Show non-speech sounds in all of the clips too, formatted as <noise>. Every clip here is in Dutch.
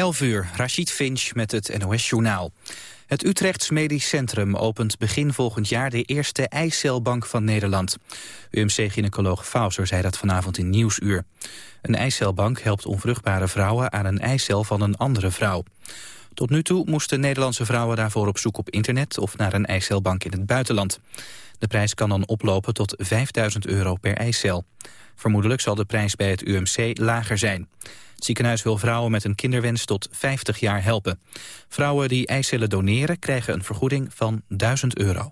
11 uur, Rachid Finch met het NOS-journaal. Het Utrechts Medisch Centrum opent begin volgend jaar de eerste eicelbank van Nederland. UMC-gynaecoloog Fauser zei dat vanavond in Nieuwsuur. Een eicelbank helpt onvruchtbare vrouwen aan een eicel van een andere vrouw. Tot nu toe moesten Nederlandse vrouwen daarvoor op zoek op internet of naar een eicelbank in het buitenland. De prijs kan dan oplopen tot 5000 euro per eicel. Vermoedelijk zal de prijs bij het UMC lager zijn. Het ziekenhuis wil vrouwen met een kinderwens tot 50 jaar helpen. Vrouwen die eicellen doneren krijgen een vergoeding van 1000 euro.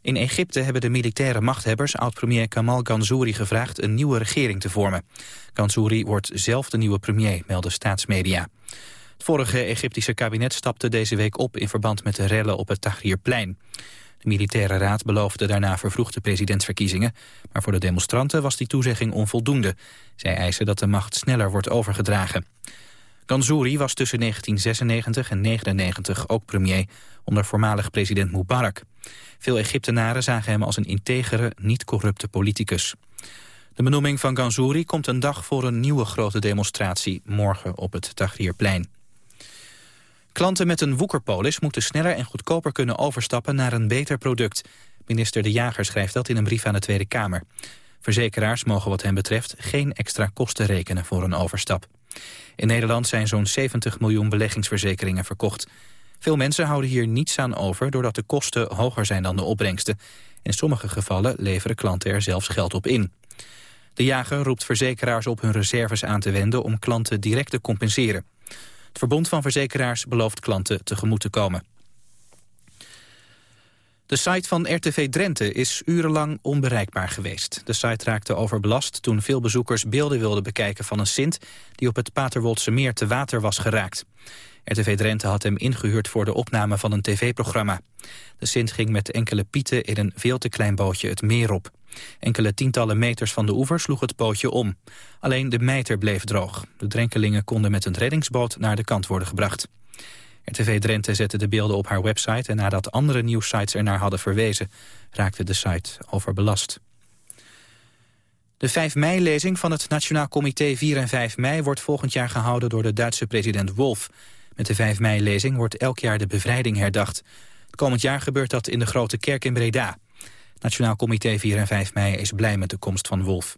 In Egypte hebben de militaire machthebbers oud-premier Kamal Ganzouri gevraagd een nieuwe regering te vormen. Ganzouri wordt zelf de nieuwe premier, melden staatsmedia. Het vorige Egyptische kabinet stapte deze week op in verband met de rellen op het Tahrirplein. De militaire raad beloofde daarna vervroegde presidentsverkiezingen, maar voor de demonstranten was die toezegging onvoldoende. Zij eisen dat de macht sneller wordt overgedragen. Ganzouri was tussen 1996 en 1999 ook premier onder voormalig president Mubarak. Veel Egyptenaren zagen hem als een integere, niet corrupte politicus. De benoeming van Ganzouri komt een dag voor een nieuwe grote demonstratie morgen op het Tahrirplein. Klanten met een woekerpolis moeten sneller en goedkoper kunnen overstappen naar een beter product. Minister De Jager schrijft dat in een brief aan de Tweede Kamer. Verzekeraars mogen wat hen betreft geen extra kosten rekenen voor een overstap. In Nederland zijn zo'n 70 miljoen beleggingsverzekeringen verkocht. Veel mensen houden hier niets aan over doordat de kosten hoger zijn dan de opbrengsten. In sommige gevallen leveren klanten er zelfs geld op in. De jager roept verzekeraars op hun reserves aan te wenden om klanten direct te compenseren. Het Verbond van Verzekeraars belooft klanten tegemoet te komen. De site van RTV Drenthe is urenlang onbereikbaar geweest. De site raakte overbelast toen veel bezoekers beelden wilden bekijken van een Sint... die op het Paterwoldse meer te water was geraakt. RTV Drenthe had hem ingehuurd voor de opname van een tv-programma. De Sint ging met enkele pieten in een veel te klein bootje het meer op. Enkele tientallen meters van de oever sloeg het bootje om. Alleen de mijter bleef droog. De drenkelingen konden met een reddingsboot naar de kant worden gebracht. RTV Drenthe zette de beelden op haar website... en nadat andere nieuwsites ernaar hadden verwezen... raakte de site overbelast. De 5 mei-lezing van het Nationaal Comité 4 en 5 mei... wordt volgend jaar gehouden door de Duitse president Wolf. Met de 5 mei-lezing wordt elk jaar de bevrijding herdacht. Het komend jaar gebeurt dat in de Grote Kerk in Breda. Nationaal Comité 4 en 5 mei is blij met de komst van Wolf.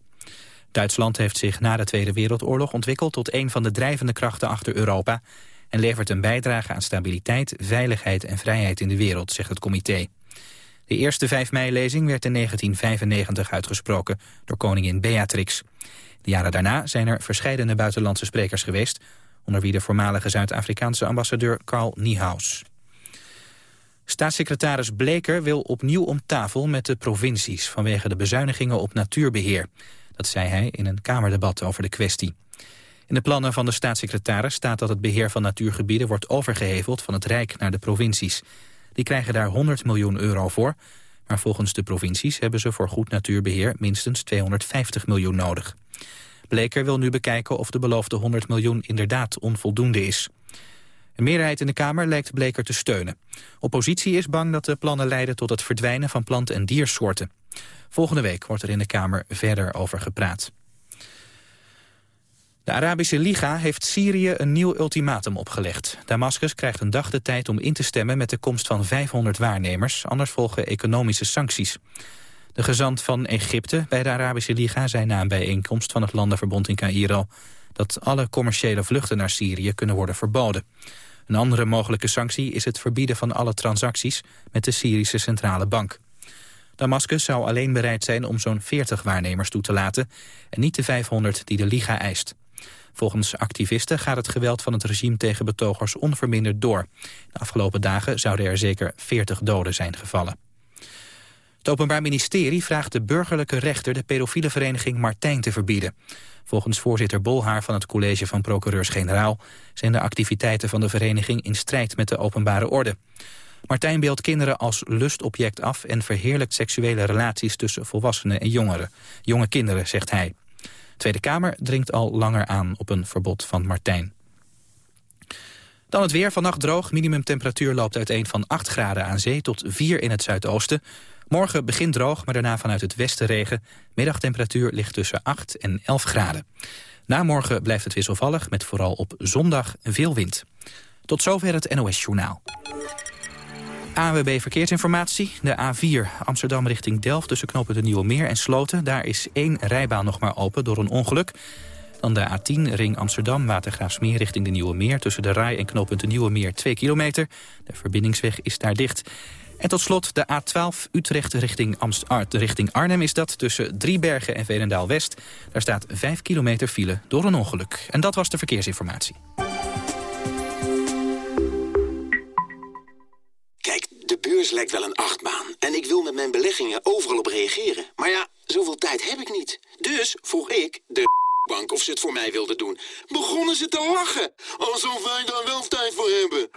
Duitsland heeft zich na de Tweede Wereldoorlog ontwikkeld tot een van de drijvende krachten achter Europa en levert een bijdrage aan stabiliteit, veiligheid en vrijheid in de wereld, zegt het comité. De eerste 5 mei-lezing werd in 1995 uitgesproken door koningin Beatrix. De jaren daarna zijn er verscheidene buitenlandse sprekers geweest, onder wie de voormalige Zuid-Afrikaanse ambassadeur Carl Niehaus. Staatssecretaris Bleker wil opnieuw om tafel met de provincies... vanwege de bezuinigingen op natuurbeheer. Dat zei hij in een Kamerdebat over de kwestie. In de plannen van de staatssecretaris staat dat het beheer van natuurgebieden... wordt overgeheveld van het Rijk naar de provincies. Die krijgen daar 100 miljoen euro voor... maar volgens de provincies hebben ze voor goed natuurbeheer... minstens 250 miljoen nodig. Bleker wil nu bekijken of de beloofde 100 miljoen inderdaad onvoldoende is. Een meerderheid in de Kamer lijkt Bleker te steunen. Oppositie is bang dat de plannen leiden tot het verdwijnen van plant- en diersoorten. Volgende week wordt er in de Kamer verder over gepraat. De Arabische Liga heeft Syrië een nieuw ultimatum opgelegd. Damascus krijgt een dag de tijd om in te stemmen met de komst van 500 waarnemers, anders volgen economische sancties. De gezant van Egypte bij de Arabische Liga zei na een bijeenkomst van het Landenverbond in Cairo dat alle commerciële vluchten naar Syrië kunnen worden verboden. Een andere mogelijke sanctie is het verbieden van alle transacties met de Syrische Centrale Bank. Damascus zou alleen bereid zijn om zo'n 40 waarnemers toe te laten... en niet de 500 die de Liga eist. Volgens activisten gaat het geweld van het regime tegen betogers onverminderd door. De afgelopen dagen zouden er zeker 40 doden zijn gevallen. Het Openbaar Ministerie vraagt de burgerlijke rechter de pedofiele vereniging Martijn te verbieden. Volgens voorzitter Bolhaar van het college van procureurs-generaal... zijn de activiteiten van de vereniging in strijd met de openbare orde. Martijn beeldt kinderen als lustobject af... en verheerlijkt seksuele relaties tussen volwassenen en jongeren. Jonge kinderen, zegt hij. Tweede Kamer dringt al langer aan op een verbod van Martijn. Dan het weer. Vannacht droog. Minimumtemperatuur loopt uiteen van 8 graden aan zee tot 4 in het zuidoosten. Morgen begint droog, maar daarna vanuit het westen regen. Middagtemperatuur ligt tussen 8 en 11 graden. Na morgen blijft het wisselvallig met vooral op zondag veel wind. Tot zover het NOS-journaal. AWB Verkeersinformatie. De A4 Amsterdam richting Delft tussen knoppen de Nieuwe Meer en Sloten. Daar is één rijbaan nog maar open door een ongeluk. Dan de A10 ring Amsterdam Watergraafsmeer richting de Nieuwe Meer... tussen de Rai en knooppunt de Nieuwe Meer 2 kilometer. De verbindingsweg is daar dicht. En tot slot de A12 Utrecht richting, Amst richting Arnhem is dat... tussen Driebergen en Veenendaal-West. Daar staat 5 kilometer file door een ongeluk. En dat was de verkeersinformatie. Kijk, de beurs lijkt wel een achtbaan. En ik wil met mijn beleggingen overal op reageren. Maar ja, zoveel tijd heb ik niet. Dus vroeg ik de bank of ze het voor mij wilden doen. Begonnen ze te lachen. Alsof wij daar wel tijd voor hebben.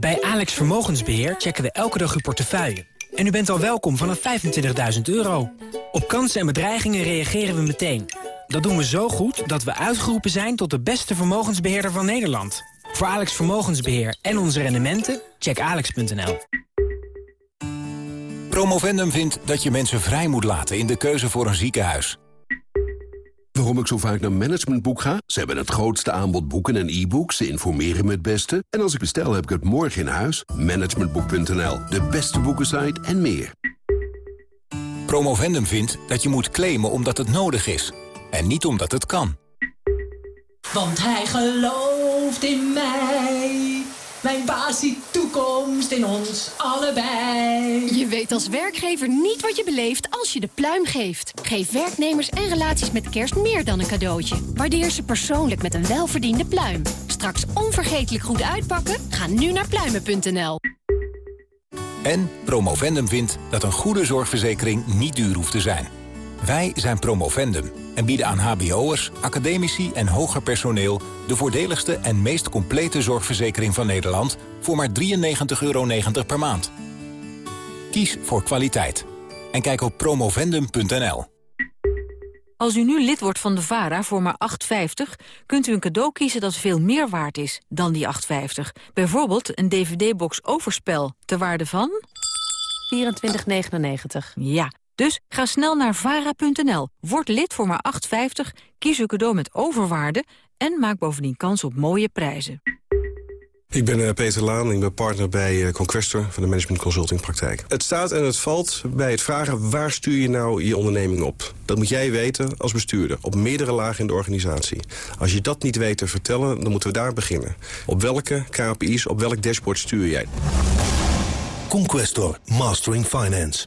Bij Alex Vermogensbeheer checken we elke dag uw portefeuille. En u bent al welkom vanaf 25.000 euro. Op kansen en bedreigingen reageren we meteen. Dat doen we zo goed dat we uitgeroepen zijn tot de beste vermogensbeheerder van Nederland. Voor Alex Vermogensbeheer en onze rendementen, check alex.nl. Promovendum vindt dat je mensen vrij moet laten in de keuze voor een ziekenhuis. Waarom ik zo vaak naar Managementboek ga? Ze hebben het grootste aanbod boeken en e-books. Ze informeren me het beste. En als ik bestel, heb ik het morgen in huis. Managementboek.nl, de beste boekensite en meer. Promovendum vindt dat je moet claimen omdat het nodig is. En niet omdat het kan. Want hij gelooft in mij. Mijn baas ziet toekomst in ons allebei. Je weet als werkgever niet wat je beleeft als je de pluim geeft. Geef werknemers en relaties met kerst meer dan een cadeautje. Waardeer ze persoonlijk met een welverdiende pluim. Straks onvergetelijk goed uitpakken? Ga nu naar pluimen.nl. En Promovendum vindt dat een goede zorgverzekering niet duur hoeft te zijn. Wij zijn Promovendum en bieden aan hbo'ers, academici en hoger personeel... de voordeligste en meest complete zorgverzekering van Nederland... voor maar 93,90 euro per maand. Kies voor kwaliteit. En kijk op promovendum.nl. Als u nu lid wordt van de VARA voor maar 8,50... kunt u een cadeau kiezen dat veel meer waard is dan die 8,50. Bijvoorbeeld een dvd-box Overspel, ter waarde van... 24,99. Ja, dus ga snel naar vara.nl, word lid voor maar 8,50, kies uw cadeau met overwaarde... en maak bovendien kans op mooie prijzen. Ik ben uh, Peter Laan, ik ben partner bij uh, Conquestor van de Management Consulting Praktijk. Het staat en het valt bij het vragen waar stuur je nou je onderneming op. Dat moet jij weten als bestuurder, op meerdere lagen in de organisatie. Als je dat niet weet te vertellen, dan moeten we daar beginnen. Op welke KPI's, op welk dashboard stuur jij? Conquestor, Mastering Finance.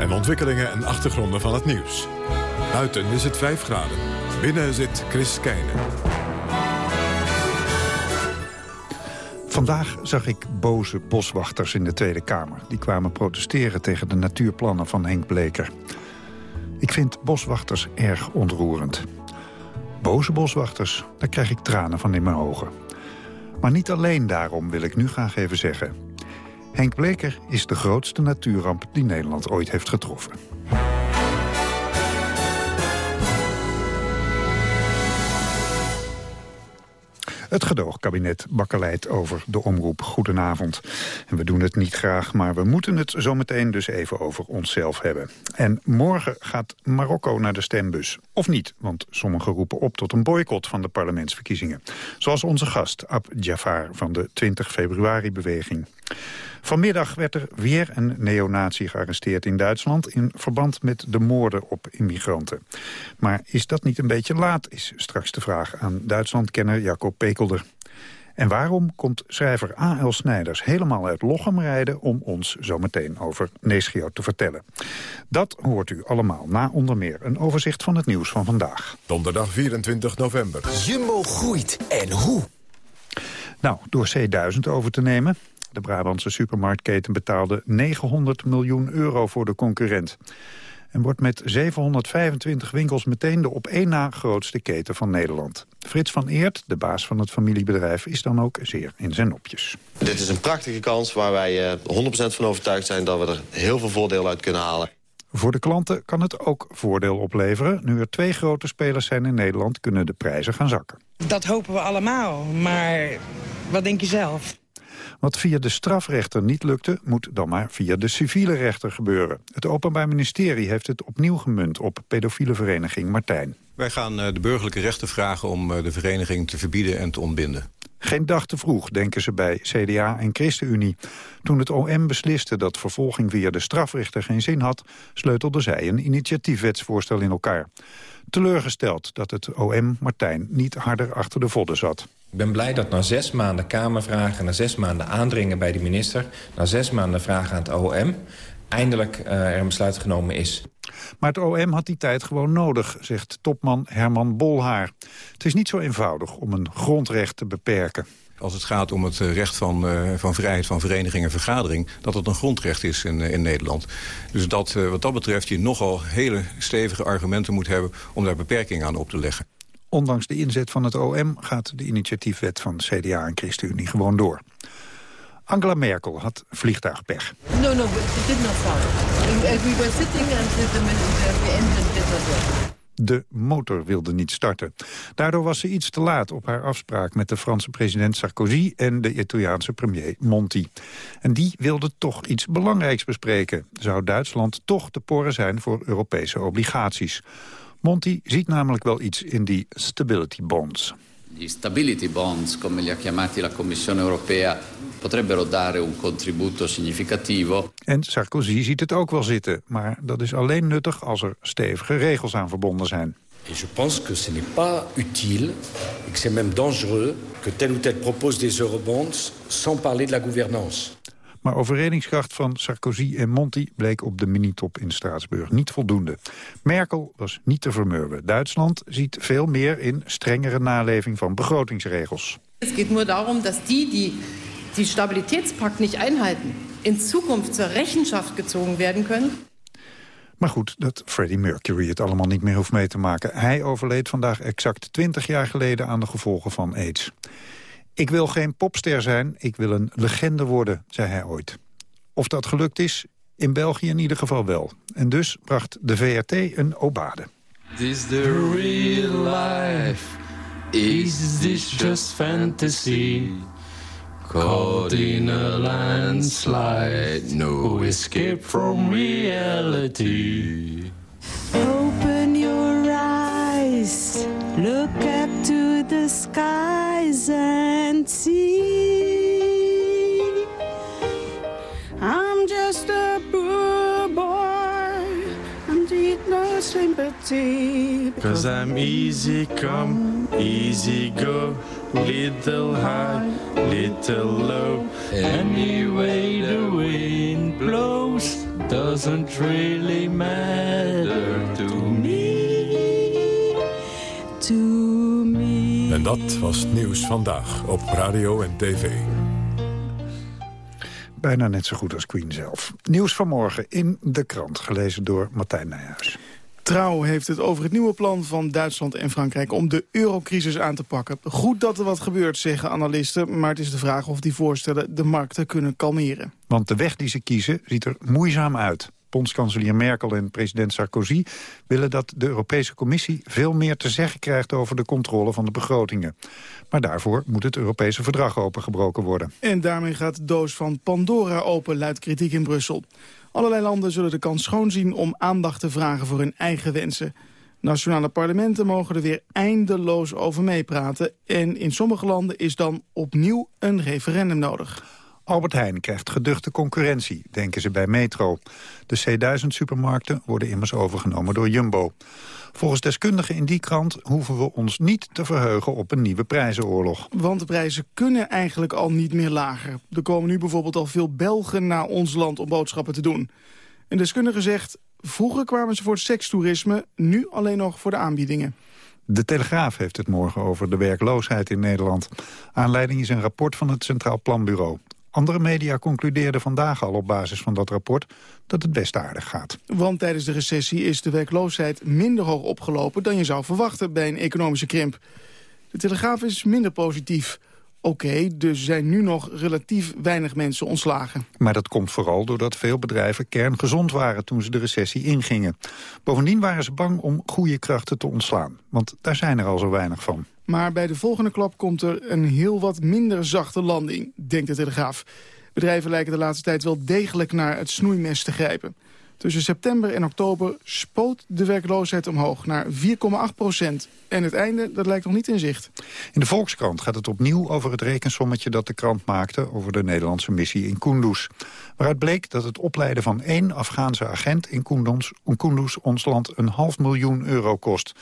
en ontwikkelingen en achtergronden van het nieuws. Buiten is het 5 graden. Binnen zit Chris Keijnen. Vandaag zag ik boze boswachters in de Tweede Kamer. Die kwamen protesteren tegen de natuurplannen van Henk Bleker. Ik vind boswachters erg ontroerend. Boze boswachters, daar krijg ik tranen van in mijn ogen. Maar niet alleen daarom wil ik nu graag even zeggen. Henk Bleker is de grootste natuurramp die Nederland ooit heeft getroffen. Het gedoogkabinet bakkeleit over de omroep. Goedenavond. En we doen het niet graag, maar we moeten het zometeen dus even over onszelf hebben. En morgen gaat Marokko naar de stembus. Of niet, want sommigen roepen op tot een boycott van de parlementsverkiezingen. Zoals onze gast Ab Jafar van de 20 februari-beweging. Vanmiddag werd er weer een neonazi gearresteerd in Duitsland... in verband met de moorden op immigranten. Maar is dat niet een beetje laat, is straks de vraag aan Duitslandkenner Jacob Pekelder. En waarom komt schrijver A.L. Snijders helemaal uit Lochem rijden... om ons zometeen over Neschio te vertellen? Dat hoort u allemaal na onder meer een overzicht van het nieuws van vandaag. Donderdag 24 november. Jumbo groeit. En hoe? Nou, door C1000 over te nemen De Brabantse supermarktketen betaalde 900 miljoen euro voor de concurrent. En wordt met 725 winkels meteen de op één na grootste keten van Nederland. Frits van Eert, de baas van het familiebedrijf, is dan ook zeer in zijn nopjes. Dit is een prachtige kans waar wij 100% van overtuigd zijn... dat we er heel veel voordeel uit kunnen halen. Voor de klanten kan het ook voordeel opleveren. Nu er twee grote spelers zijn in Nederland, kunnen de prijzen gaan zakken. Dat hopen we allemaal, maar wat denk je zelf? Wat via de strafrechter niet lukte, moet dan maar via de civiele rechter gebeuren. Het Openbaar Ministerie heeft het opnieuw gemunt op pedofiele vereniging Martijn. Wij gaan eh, de burgerlijke rechter vragen om eh, de vereniging te verbieden en te ontbinden. Geen dag te vroeg, denken ze bij CDA en ChristenUnie. Toen het OM besliste dat vervolging via de strafrechter geen zin had... sleutelde zij een initiatiefwetsvoorstel in elkaar. Teleurgesteld dat het OM Martijn niet harder achter de vodden zat. Ik ben blij dat na zes maanden Kamervragen, na zes maanden aandringen bij de minister... na zes maanden vragen aan het OM, eindelijk uh, er een besluit genomen is. Maar het OM had die tijd gewoon nodig, zegt topman Herman Bolhaar. Het is niet zo eenvoudig om een grondrecht te beperken als het gaat om het eh, recht van, uh, van vrijheid van vereniging en vergadering... dat het een grondrecht is in, in Nederland. Dus dat, wat dat betreft je nogal hele stevige argumenten moet hebben... om daar beperkingen aan op te leggen. Ondanks de inzet van het OM gaat de initiatiefwet van CDA en ChristenUnie gewoon door. Angela Merkel had vliegtuigpech. No, no, it did not start. We were sitting and the, the engine did not work. De motor wilde niet starten. Daardoor was ze iets te laat op haar afspraak met de Franse president Sarkozy en de Italiaanse premier Monti. En die wilde toch iets belangrijks bespreken. Zou Duitsland toch te porren zijn voor Europese obligaties? Monti ziet namelijk wel iets in die stability bonds. Gli stability bonds, come li ha chiamati la Commissione europea, potrebbero dare un contributo significativo. En Sarkozy ziet het ook wel zitten, maar dat is alleen nuttig als er stevige regels aan verbonden zijn. Et je pense que ce n'est pas utile et que c'est même dangereux que tel ou tel propose des eurobonds sans parler de la gouvernance. Maar overredingskracht van Sarkozy en Monti bleek op de minitop in Straatsburg niet voldoende. Merkel was niet te vermurwen. Duitsland ziet veel meer in strengere naleving van begrotingsregels. Het gaat nur darum dat die die die niet einhalten, in Zukunft zur Rechenschaft gezogen werden können. Maar goed, dat Freddie Mercury het allemaal niet meer hoeft mee te maken. Hij overleed vandaag exact 20 jaar geleden aan de gevolgen van aids. Ik wil geen popster zijn, ik wil een legende worden, zei hij ooit. Of dat gelukt is, in België in ieder geval wel. En dus bracht de VRT een obade. Is the real life? Is this just fantasy? Caught in a landslide, no escape from reality. Open your eyes, look up to the skies and see. I'm just a poor boy, and need no sympathy. Cause I'm easy come, easy go, little high, little low. Anyway, the wind blows doesn't really matter En dat was Nieuws Vandaag op radio en tv. Bijna net zo goed als Queen zelf. Nieuws vanmorgen in de krant, gelezen door Martijn Nijhuis. Trouw heeft het over het nieuwe plan van Duitsland en Frankrijk om de eurocrisis aan te pakken. Goed dat er wat gebeurt, zeggen analisten, maar het is de vraag of die voorstellen de markten kunnen kalmeren. Want de weg die ze kiezen ziet er moeizaam uit. Bondskanselier Merkel en president Sarkozy willen dat de Europese Commissie veel meer te zeggen krijgt over de controle van de begrotingen. Maar daarvoor moet het Europese verdrag opengebroken worden. En daarmee gaat de doos van Pandora open, luidt kritiek in Brussel. Allerlei landen zullen de kans schoonzien om aandacht te vragen voor hun eigen wensen. Nationale parlementen mogen er weer eindeloos over meepraten. En in sommige landen is dan opnieuw een referendum nodig. Albert Heijn krijgt geduchte concurrentie, denken ze bij Metro. De C1000-supermarkten worden immers overgenomen door Jumbo. Volgens deskundigen in die krant hoeven we ons niet te verheugen op een nieuwe prijzenoorlog. Want de prijzen kunnen eigenlijk al niet meer lager. Er komen nu bijvoorbeeld al veel Belgen naar ons land om boodschappen te doen. Een deskundige zegt, vroeger kwamen ze voor het sekstoerisme, nu alleen nog voor de aanbiedingen. De Telegraaf heeft het morgen over de werkloosheid in Nederland. Aanleiding is een rapport van het Centraal Planbureau. Andere media concludeerden vandaag al op basis van dat rapport dat het best aardig gaat. Want tijdens de recessie is de werkloosheid minder hoog opgelopen... dan je zou verwachten bij een economische krimp. De Telegraaf is minder positief. Oké, dus zijn nu nog relatief weinig mensen ontslagen. Maar dat komt vooral doordat veel bedrijven kerngezond waren toen ze de recessie ingingen. Bovendien waren ze bang om goede krachten te ontslaan. Want daar zijn er al zo weinig van. Maar bij de volgende klap komt er een heel wat minder zachte landing, denkt de Telegraaf. Bedrijven lijken de laatste tijd wel degelijk naar het snoeimes te grijpen. Tussen september en oktober spoot de werkloosheid omhoog naar 4,8 procent. En het einde, dat lijkt nog niet in zicht. In de Volkskrant gaat het opnieuw over het rekensommetje dat de krant maakte... over de Nederlandse missie in Kunduz. Waaruit bleek dat het opleiden van één Afghaanse agent in Kunduz, ons land een half miljoen euro kost.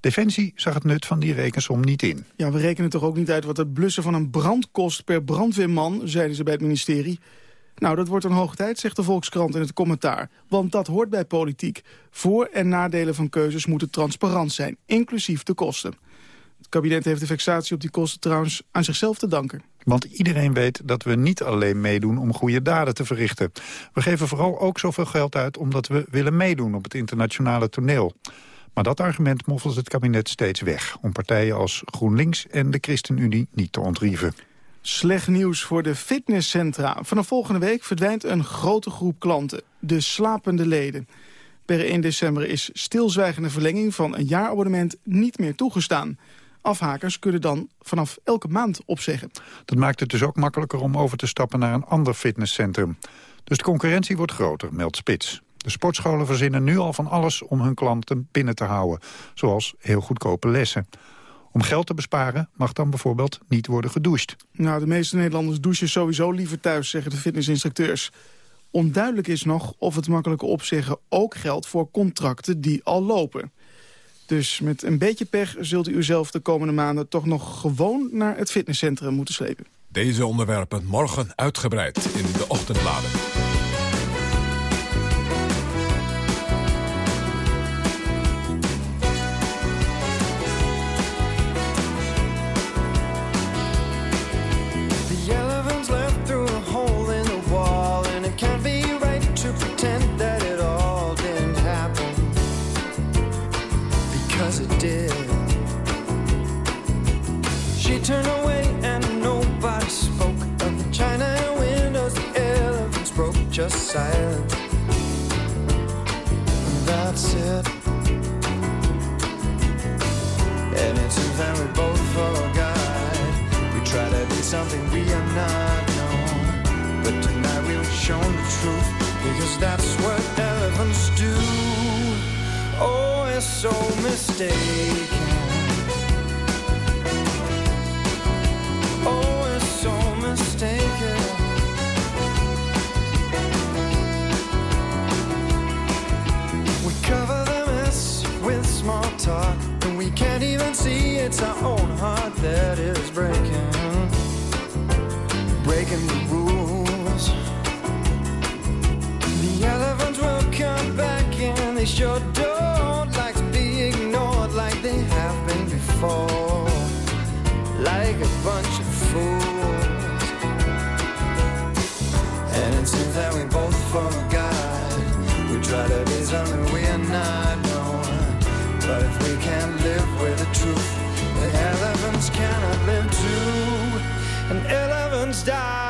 Defensie zag het nut van die rekensom niet in. Ja, we rekenen toch ook niet uit wat het blussen van een brand kost per brandweerman, zeiden ze bij het ministerie. Nou, dat wordt een hoog tijd, zegt de Volkskrant in het commentaar. Want dat hoort bij politiek. Voor- en nadelen van keuzes moeten transparant zijn, inclusief de kosten. Het kabinet heeft de fixatie op die kosten trouwens aan zichzelf te danken. Want iedereen weet dat we niet alleen meedoen om goede daden te verrichten. We geven vooral ook zoveel geld uit omdat we willen meedoen op het internationale toneel. Maar dat argument moffelt het kabinet steeds weg... om partijen als GroenLinks en de ChristenUnie niet te ontrieven. Slecht nieuws voor de fitnesscentra. Vanaf volgende week verdwijnt een grote groep klanten, de slapende leden. Per 1 december is stilzwijgende verlenging van een jaarabonnement niet meer toegestaan. Afhakers kunnen dan vanaf elke maand opzeggen. Dat maakt het dus ook makkelijker om over te stappen naar een ander fitnesscentrum. Dus de concurrentie wordt groter, meldt Spits. De sportscholen verzinnen nu al van alles om hun klanten binnen te houden. Zoals heel goedkope lessen. Om geld te besparen mag dan bijvoorbeeld niet worden gedoucht. Nou, de meeste Nederlanders douchen sowieso liever thuis, zeggen de fitnessinstructeurs. Onduidelijk is nog of het makkelijke opzeggen ook geldt voor contracten die al lopen. Dus met een beetje pech zult u uzelf de komende maanden toch nog gewoon naar het fitnesscentrum moeten slepen. Deze onderwerpen morgen uitgebreid in de ochtendbladen. Just silent. And that's it. And it seems that we both forgot. We try to be something we are not known. But tonight we've shown the truth because that's what elephants do. Oh, it's so mistaken. Try to we are not known. But if we can't live with the truth, the elephants cannot live too. And elephants die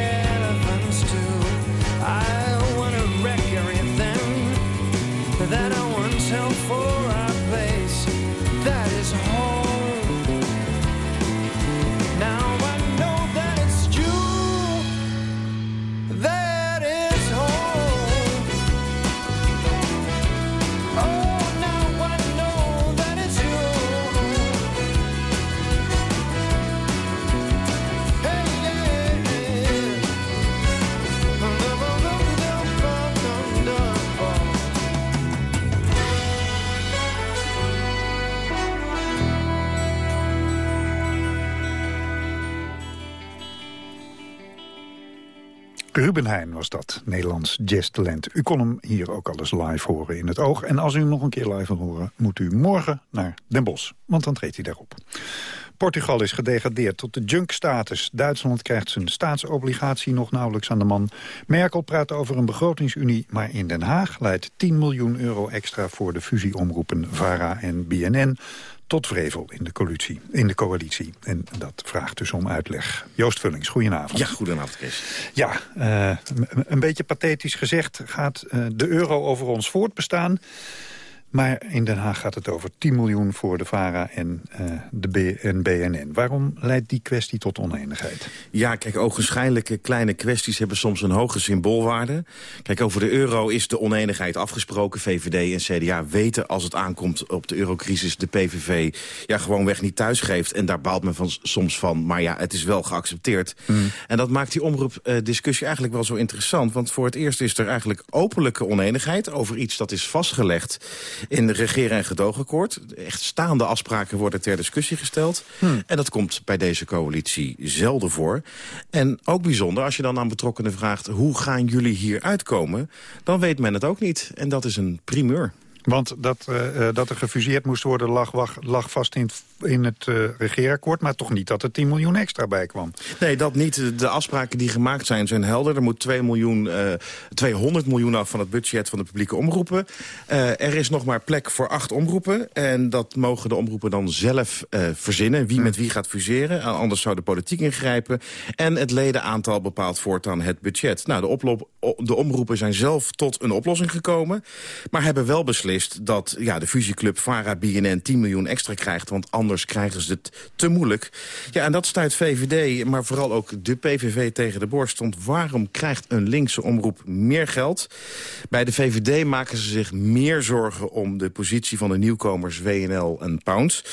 Ruben Heijn was dat, Nederlands jazztalent. U kon hem hier ook alles live horen in het oog. En als u hem nog een keer live wil horen, moet u morgen naar Den Bosch. Want dan treedt hij daarop. Portugal is gedegradeerd tot de junk-status. Duitsland krijgt zijn staatsobligatie nog nauwelijks aan de man. Merkel praat over een begrotingsunie, maar in Den Haag leidt 10 miljoen euro extra voor de fusieomroepen VARA en BNN tot vrevel in de, coalitie, in de coalitie. En dat vraagt dus om uitleg. Joost Vullings, goedenavond. Ja, goedenavond, Chris. Ja, uh, een beetje pathetisch gezegd gaat uh, de euro over ons voortbestaan. Maar in Den Haag gaat het over 10 miljoen voor de VARA en uh, de B en BNN. Waarom leidt die kwestie tot oneenigheid? Ja, kijk, ogenschijnlijke kleine kwesties hebben soms een hoge symboolwaarde. Kijk, over de euro is de oneenigheid afgesproken. VVD en CDA weten als het aankomt op de eurocrisis de PVV... ja, gewoonweg niet thuisgeeft. En daar baalt men van, soms van. Maar ja, het is wel geaccepteerd. Mm. En dat maakt die omroepdiscussie uh, eigenlijk wel zo interessant. Want voor het eerst is er eigenlijk openlijke oneenigheid... over iets dat is vastgelegd in de regeren- en gedoogakkoord. Echt staande afspraken worden ter discussie gesteld. Hmm. En dat komt bij deze coalitie zelden voor. En ook bijzonder, als je dan aan betrokkenen vraagt... hoe gaan jullie hier uitkomen, dan weet men het ook niet. En dat is een primeur. Want dat, uh, dat er gefuseerd moest worden lag, lag vast in het, in het uh, regeerakkoord... maar toch niet dat er 10 miljoen extra bij kwam. Nee, dat niet. De afspraken die gemaakt zijn, zijn helder. Er moet 2 miljoen, uh, 200 miljoen af van het budget van de publieke omroepen. er is nog maar plek voor acht omroepen. En dat mogen de omroepen dan zelf verzinnen. Wie met wie gaat fuseren. Anders zou de politiek ingrijpen. En het ledenaantal bepaalt voortaan het budget. Nou, de, de omroepen zijn zelf tot een oplossing gekomen. Maar hebben wel beslist dat ja, de fusieclub VARA-BNN 10 miljoen extra krijgt... want anders krijgen ze het te moeilijk. Ja, en dat stuit VVD, maar vooral ook de PVV tegen de borst. Want waarom krijgt een linkse omroep meer geld? Bij de VVD maken ze zich meer zorgen om de positie van de nieuwkomers WNL en Pound.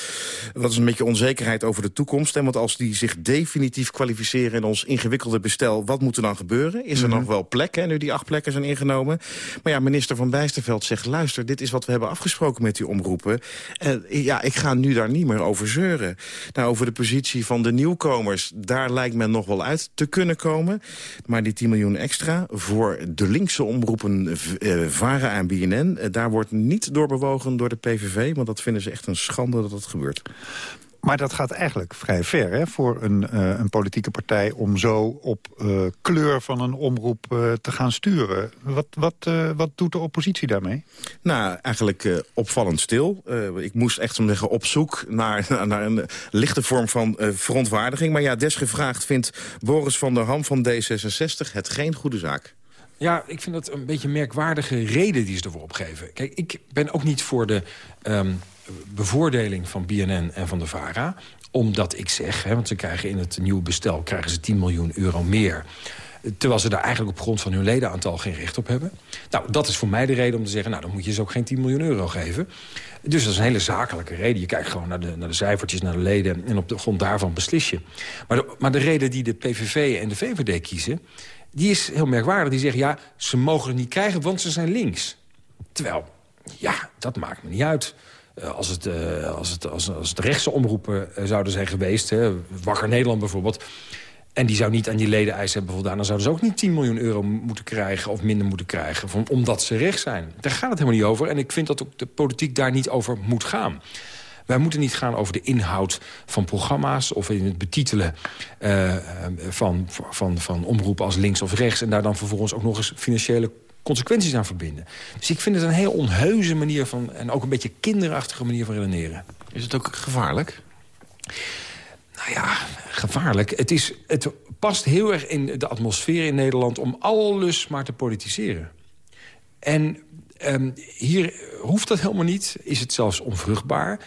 Dat is een beetje onzekerheid over de toekomst. En want als die zich definitief kwalificeren in ons ingewikkelde bestel... wat moet er dan gebeuren? Is er mm -hmm. nog wel plek, hè, nu die acht plekken zijn ingenomen? Maar ja, minister Van Bijsterveld zegt... luister, dit is wat we hebben afgesproken met die omroepen. En ja, ik ga nu daar niet meer over zeuren. Nou, over de positie van de nieuwkomers, daar lijkt men nog wel uit te kunnen komen. Maar die 10 miljoen extra voor de linkse omroepen VARA en BNN... Uh, daar wordt niet door bewogen door de PVV, want dat vinden ze echt een schande dat dat gebeurt. Maar dat gaat eigenlijk vrij ver hè, voor een, uh, een politieke partij... om zo op uh, kleur van een omroep uh, te gaan sturen. Wat, wat, wat doet de oppositie daarmee? Nou, eigenlijk opvallend stil. ik moest echt zo zeggen op zoek naar, <laughs> naar een lichte vorm van verontwaardiging. Maar ja, desgevraagd vindt Boris van der Ham van D66 het geen goede zaak. Ja, ik vind dat een beetje een merkwaardige reden die ze ervoor opgeven. Kijk, ik ben ook niet voor de... Um, bevoordeling van BNN en van de VARA. Omdat ik zeg, hè, want ze krijgen in het nieuwe bestel krijgen ze 10 miljoen euro meer. Terwijl ze daar eigenlijk op grond van hun ledenaantal geen recht op hebben. Nou, dat is voor mij de reden om te zeggen... nou, dan moet je ze ook geen 10 miljoen euro geven. Dus dat is een hele zakelijke reden. Je kijkt gewoon naar de, naar de cijfertjes, naar de leden... en op de grond daarvan beslis je. Maar maar de reden die de PVV en de VVD kiezen... die is heel merkwaardig. Die zeggen, ja, ze mogen het niet krijgen, want ze zijn links. Terwijl, ja, dat maakt me niet uit. Uh, als, het, uh, als, het, als, als het rechtse omroepen uh, zouden zijn geweest... Hè, Wakker Nederland bijvoorbeeld... en die zou niet aan die ledeneisen hebben voldaan... dan zouden ze ook niet 10 miljoen euro moeten krijgen... of minder moeten krijgen, van, omdat ze recht zijn. Daar gaat het helemaal niet over. En ik vind dat ook de politiek daar niet over moet gaan. Wij moeten niet gaan over de inhoud van programma's... of in het betitelen van, van, van omroepen als links of rechts... en daar dan vervolgens ook nog eens financiële consequenties aan verbinden. Dus ik vind het een heel onheuze manier van... en ook een beetje kinderachtige manier van redeneren. Is het ook gevaarlijk? Nou ja, gevaarlijk. Het, is, het past heel erg in de atmosfeer in Nederland... om alles maar te politiseren. En um, hier hoeft dat helemaal niet. Is het zelfs onvruchtbaar.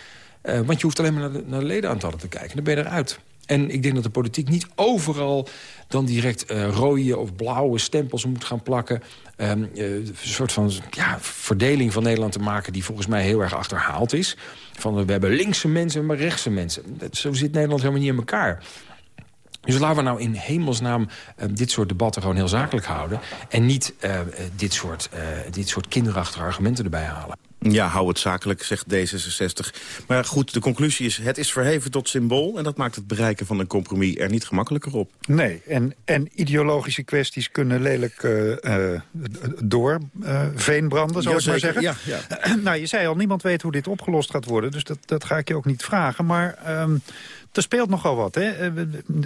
Uh, want je hoeft alleen maar naar de, naar de ledenaantallen te kijken. Dan ben je eruit. En ik denk dat de politiek niet overal dan direct uh, rode of blauwe stempels moet gaan plakken. Um, uh, een soort van ja, verdeling van Nederland te maken... die volgens mij heel erg achterhaald is. Van we hebben linkse mensen, maar rechtse mensen. Zo zit Nederland helemaal niet in elkaar. Dus laten we nou in hemelsnaam uh, dit soort debatten gewoon heel zakelijk houden... en niet uh, dit, soort, uh, dit soort kinderachtige argumenten erbij halen. Ja, hou het zakelijk, zegt D66. Maar goed, de conclusie is, het is verheven tot symbool... en dat maakt het bereiken van een compromis er niet gemakkelijker op. Nee, en, en ideologische kwesties kunnen lelijk uh, uh, door uh, veenbranden, zou ik maar zeggen. Ja, ja. <clears throat> nou, je zei al, niemand weet hoe dit opgelost gaat worden... dus dat, dat ga ik je ook niet vragen. Maar um, er speelt nogal wat, hè? Eh,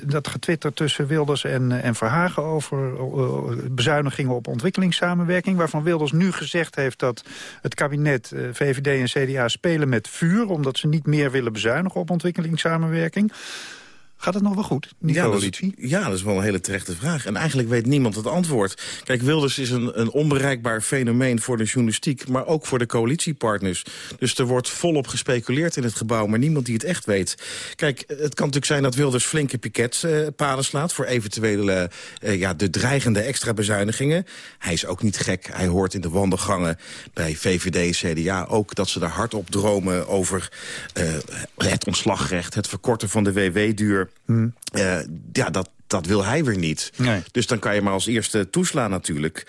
dat getwitter tussen Wilders en, eh, en Verhagen over uh, bezuinigingen op ontwikkelingssamenwerking... waarvan Wilders nu gezegd heeft dat het kabinet, VVD en CDA spelen met vuur... omdat ze niet meer willen bezuinigen op ontwikkelingssamenwerking. Gaat het nog wel goed, die ja, coalitie? Dat is, ja, dat is wel een hele terechte vraag. En eigenlijk weet niemand het antwoord. Kijk, Wilders is een, een onbereikbaar fenomeen voor de journalistiek... maar ook voor de coalitiepartners. Dus er wordt volop gespeculeerd in het gebouw... maar niemand die het echt weet. Kijk, het kan natuurlijk zijn dat Wilders flinke piketpaden uh, slaat... voor eventuele, uh, ja, de dreigende extra bezuinigingen. Hij is ook niet gek. Hij hoort in de wandelgangen bij VVD en CDA ook... dat ze daar hardop dromen over uh, het ontslagrecht... het verkorten van de WW-duur... Hmm. Uh, ja, dat, dat wil hij weer niet. Nee. Dus dan kan je maar als eerste toeslaan natuurlijk.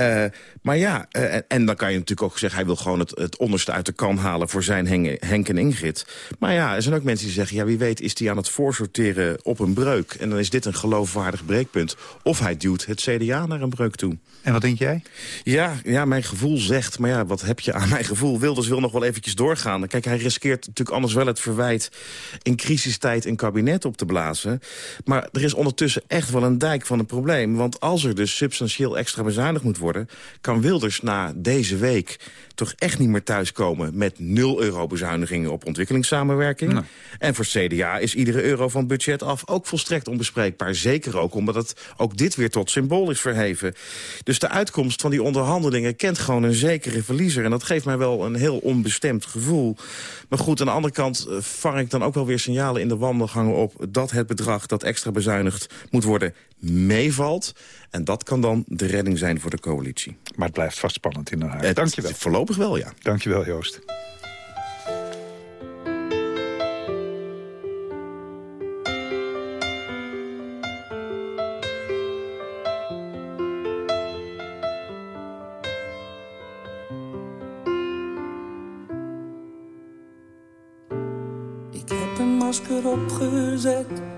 Uh, maar ja, uh, en dan kan je natuurlijk ook zeggen... hij wil gewoon het, het onderste uit de kan halen voor zijn Henk, en Ingrid. Maar ja, er zijn ook mensen die zeggen... ja, wie weet is hij aan het voorsorteren op een breuk. En dan is dit een geloofwaardig breekpunt. Of hij duwt het CDA naar een breuk toe. En wat denk jij? Ja, ja, mijn gevoel zegt... maar ja, wat heb je aan mijn gevoel? Wilders wil nog wel eventjes doorgaan. Kijk, hij riskeert natuurlijk anders wel het verwijt... in crisistijd een kabinet op te blazen. Maar er is ondertussen echt wel een dijk van een probleem. Want als er dus substantieel extra bezuinigd moet worden... kan Wilders na deze week toch echt niet meer thuiskomen... met 0 euro bezuinigingen op ontwikkelingssamenwerking. Nee. En voor CDA is iedere euro van budget af ook volstrekt onbespreekbaar. Zeker ook omdat het ook dit weer tot symbool is verheven. Dus de uitkomst van die onderhandelingen kent gewoon een zekere verliezer. En dat geeft mij wel een heel onbestemd gevoel. Maar goed, aan de andere kant eh, vang ik dan ook wel weer signalen in de wandelgangen op... dat het bedrag dat extra moet worden meevalt. En dat kan dan de redding zijn voor de coalitie. Maar het blijft vast spannend in Den Haag. Het, Dankjewel. Voorlopig wel, ja. Dankjewel, Joost. Ik heb een masker opgezet.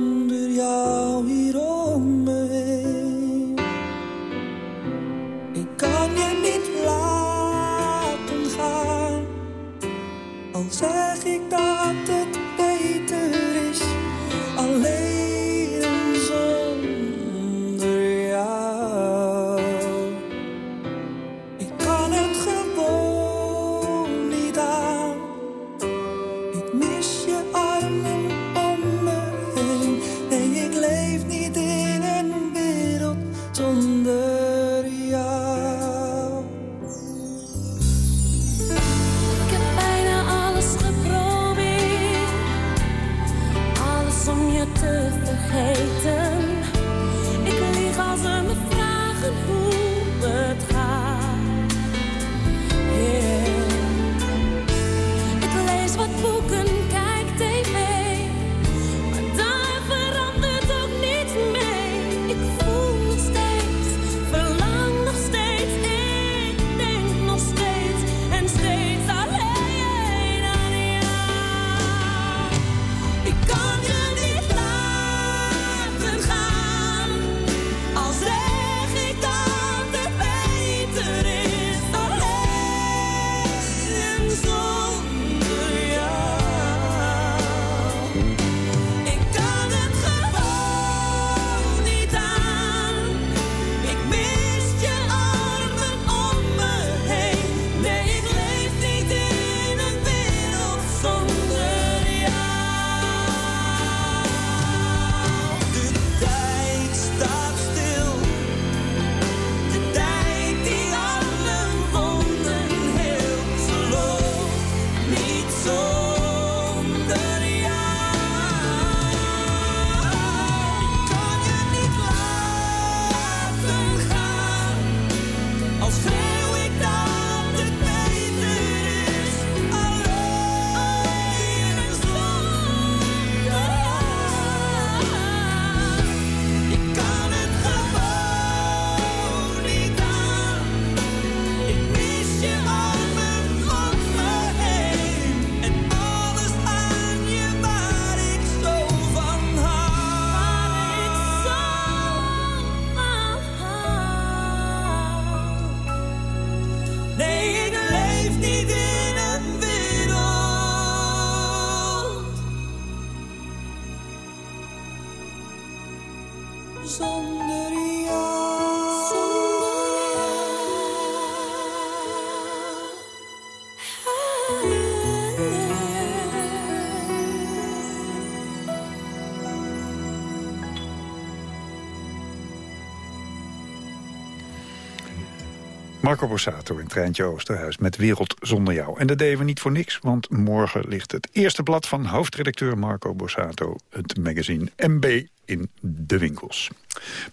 Marco Borsato in Treintje Oosterhuis met Wereld Zonder Jou. En dat deden we niet voor niks, want morgen ligt het eerste blad van hoofdredacteur Marco Borsato... het magazine MB in de winkels.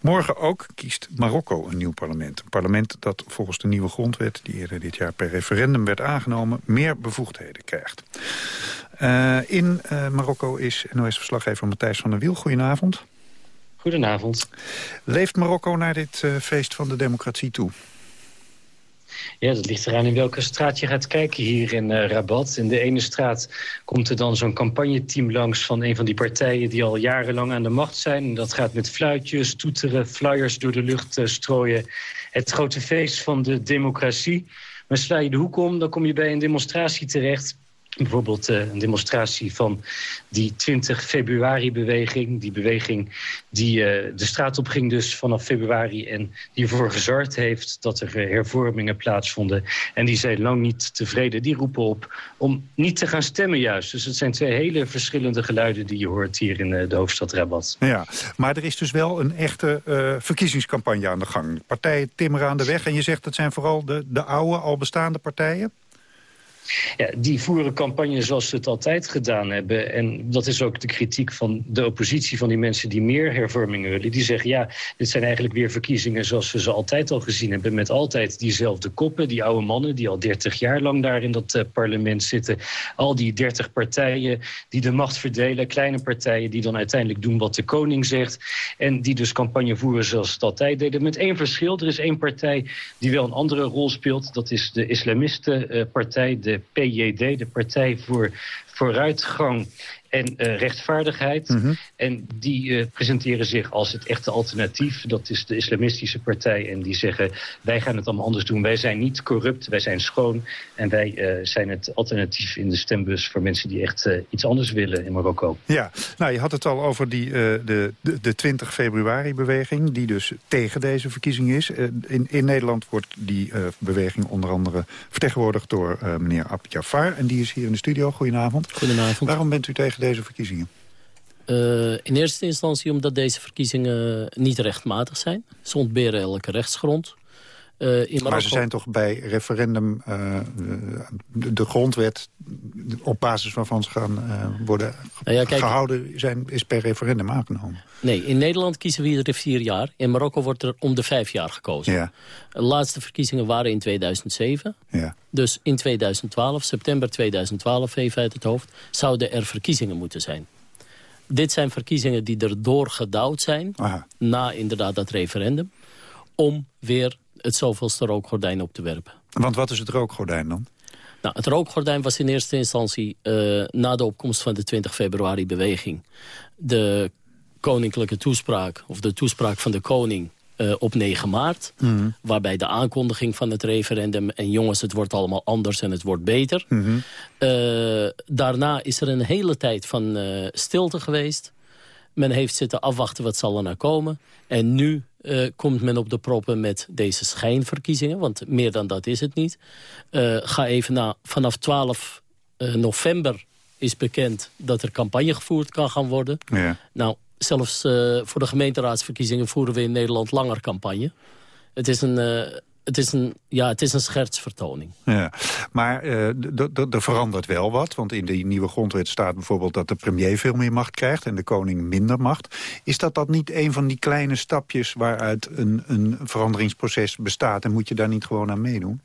Morgen ook kiest Marokko een nieuw parlement. Een parlement dat volgens de nieuwe grondwet... die eerder dit jaar per referendum werd aangenomen... meer bevoegdheden krijgt. Uh, in uh, Marokko is NOS-verslaggever Matthijs van der Wiel. Goedenavond. Goedenavond. Leeft Marokko naar dit uh, feest van de democratie toe? Ja, dat ligt eraan in welke straat je gaat kijken hier in uh, Rabat. In de ene straat komt er dan zo'n campagneteam langs... van een van die partijen die al jarenlang aan de macht zijn. En dat gaat met fluitjes, toeteren, flyers door de lucht uh, strooien. Het grote feest van de democratie. Maar sla je de hoek om, dan kom je bij een demonstratie terecht... Bijvoorbeeld uh, een demonstratie van die 20 februari-beweging. Die beweging die uh, de straat op ging dus vanaf februari... en die ervoor gezorgd heeft dat er uh, hervormingen plaatsvonden. En die zijn lang niet tevreden. Die roepen op om niet te gaan stemmen juist. Dus het zijn twee hele verschillende geluiden die je hoort hier in de hoofdstad Rabat. Ja, maar er is dus wel een echte verkiezingscampagne aan de gang. Partijen timmeren aan de weg en je zegt dat zijn vooral de, de oude, al bestaande partijen? Ja, die voeren campagne zoals ze het altijd gedaan hebben. En dat is ook de kritiek van de oppositie van die mensen die meer hervormingen willen. Die zeggen, ja, dit zijn eigenlijk weer verkiezingen zoals we ze altijd al gezien hebben. Met altijd diezelfde koppen, die oude mannen die al 30 jaar lang daar in dat uh, parlement zitten. Al die 30 partijen die de macht verdelen. Kleine partijen die dan uiteindelijk doen wat de koning zegt. En die dus campagne voeren zoals ze het altijd deden. Met één verschil, er is één partij die wel een andere rol speelt. Dat is de islamistenpartij, de PJD, de Partij voor Vooruitgang en uh, rechtvaardigheid. Mhm. Mm -hmm. En die uh, presenteren zich als het echte alternatief. Dat is de islamistische partij. En die zeggen, wij gaan het allemaal anders doen. Wij zijn niet corrupt, wij zijn schoon. En wij uh, zijn het alternatief in de stembus... voor mensen die echt iets anders willen in Marokko. Ja, nou je had het al over die, de, de, de 20 februari-beweging... die dus tegen deze verkiezing is. in, in Nederland wordt die beweging onder andere vertegenwoordigd... door meneer Abd Jafar. En die is hier in de studio. Goedenavond. Goedenavond. Waarom bent u tegen deze verkiezingen? Uh, in eerste instantie omdat deze verkiezingen niet rechtmatig zijn. Ze ontberen elke rechtsgrond. Uh, in Marokko... Maar ze zijn toch bij referendum uh, de, de, grondwet... op basis waarvan ze gaan worden nou ja, kijk, gehouden... Zijn, is per referendum aangenomen? Nee, in Nederland kiezen we iedere vier jaar. In Marokko wordt er om de vijf jaar gekozen. Ja. De laatste verkiezingen waren in 2007. Ja. Dus in 2012, september 2012 even uit het hoofd... zouden er verkiezingen moeten zijn. Dit zijn verkiezingen die erdoor gedouwd zijn... Aha. na inderdaad dat referendum... om weer het zoveelste rookgordijn op te werpen. Want wat is het rookgordijn dan? Nou, het rookgordijn was in eerste instantie... Uh, na de opkomst van de 20 februari-beweging... de koninklijke toespraak, of de toespraak van de koning... Uh, op 9 maart, mm. waarbij de aankondiging van het referendum... en jongens, het wordt allemaal anders en het wordt beter. Mm -hmm. uh, daarna is er een hele tijd van uh, stilte geweest. Men heeft zitten afwachten wat zal er nou komen. En nu uh, komt men op de proppen met deze schijnverkiezingen. Want meer dan dat is het niet. Uh, ga even na. Vanaf 12 uh, november is bekend dat er campagne gevoerd kan gaan worden. Ja. Nou, zelfs voor de gemeenteraadsverkiezingen voeren we in Nederland langer campagne. Het is een... het is een, ja, het is een schertsvertoning. Ja, maar uh, er verandert wel wat. Want in de nieuwe grondwet staat bijvoorbeeld dat de premier veel meer macht krijgt... en de koning minder macht. Is dat dat niet een van die kleine stapjes waaruit een, een veranderingsproces bestaat... en moet je daar niet gewoon aan meedoen?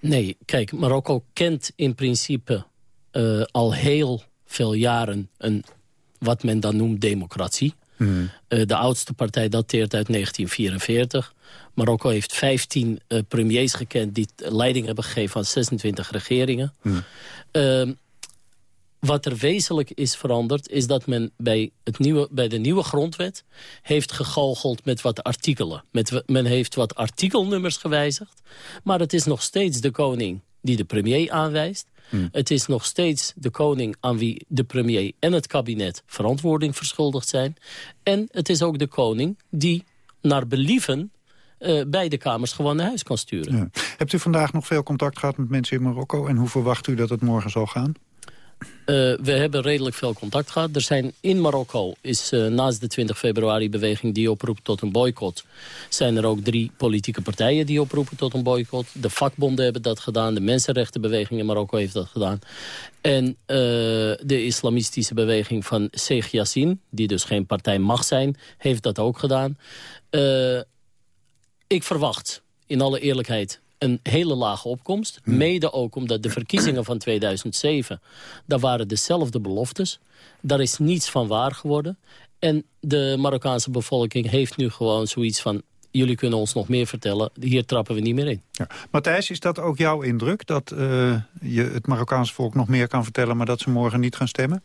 Nee, kijk, Marokko kent in principe uh, al heel veel jaren... een, wat men dan noemt democratie. Uh, de oudste partij dateert uit 1944. Marokko heeft 15 uh, premiers gekend die leiding hebben gegeven aan 26 regeringen. Uh, wat er wezenlijk is veranderd... is dat men bij, het nieuwe, bij de nieuwe grondwet heeft gegoocheld met wat artikelen. Met, men heeft wat artikelnummers gewijzigd. Maar het is nog steeds de koning die de premier aanwijst. Hmm. Het is nog steeds de koning aan wie de premier en het kabinet verantwoording verschuldigd zijn. En het is ook de koning die naar believen eh, beide kamers gewoon naar huis kan sturen. Ja. Hebt u vandaag nog veel contact gehad met mensen in Marokko? En hoe verwacht u dat het morgen zal gaan? Eh, we hebben redelijk veel contact gehad. Er zijn in Marokko, is eh, naast de 20 februari beweging die oproept tot een boycott... zijn er ook drie politieke partijen die oproepen tot een boycott. De vakbonden hebben dat gedaan, de mensenrechtenbeweging in Marokko heeft dat gedaan. En eh, de islamistische beweging van Sheikh Yassin, die dus geen partij mag zijn, heeft dat ook gedaan. Ik verwacht, in alle eerlijkheid, een hele lage opkomst. Mede ook omdat de verkiezingen van 2007... daar waren dezelfde beloftes. Daar is niets van waar geworden. En de Marokkaanse bevolking heeft nu gewoon zoiets van... jullie kunnen ons nog meer vertellen, hier trappen we niet meer in. Ja. Matthijs, is dat ook jouw indruk? Dat eh, je het Marokkaanse volk nog meer kan vertellen... maar dat ze morgen niet gaan stemmen?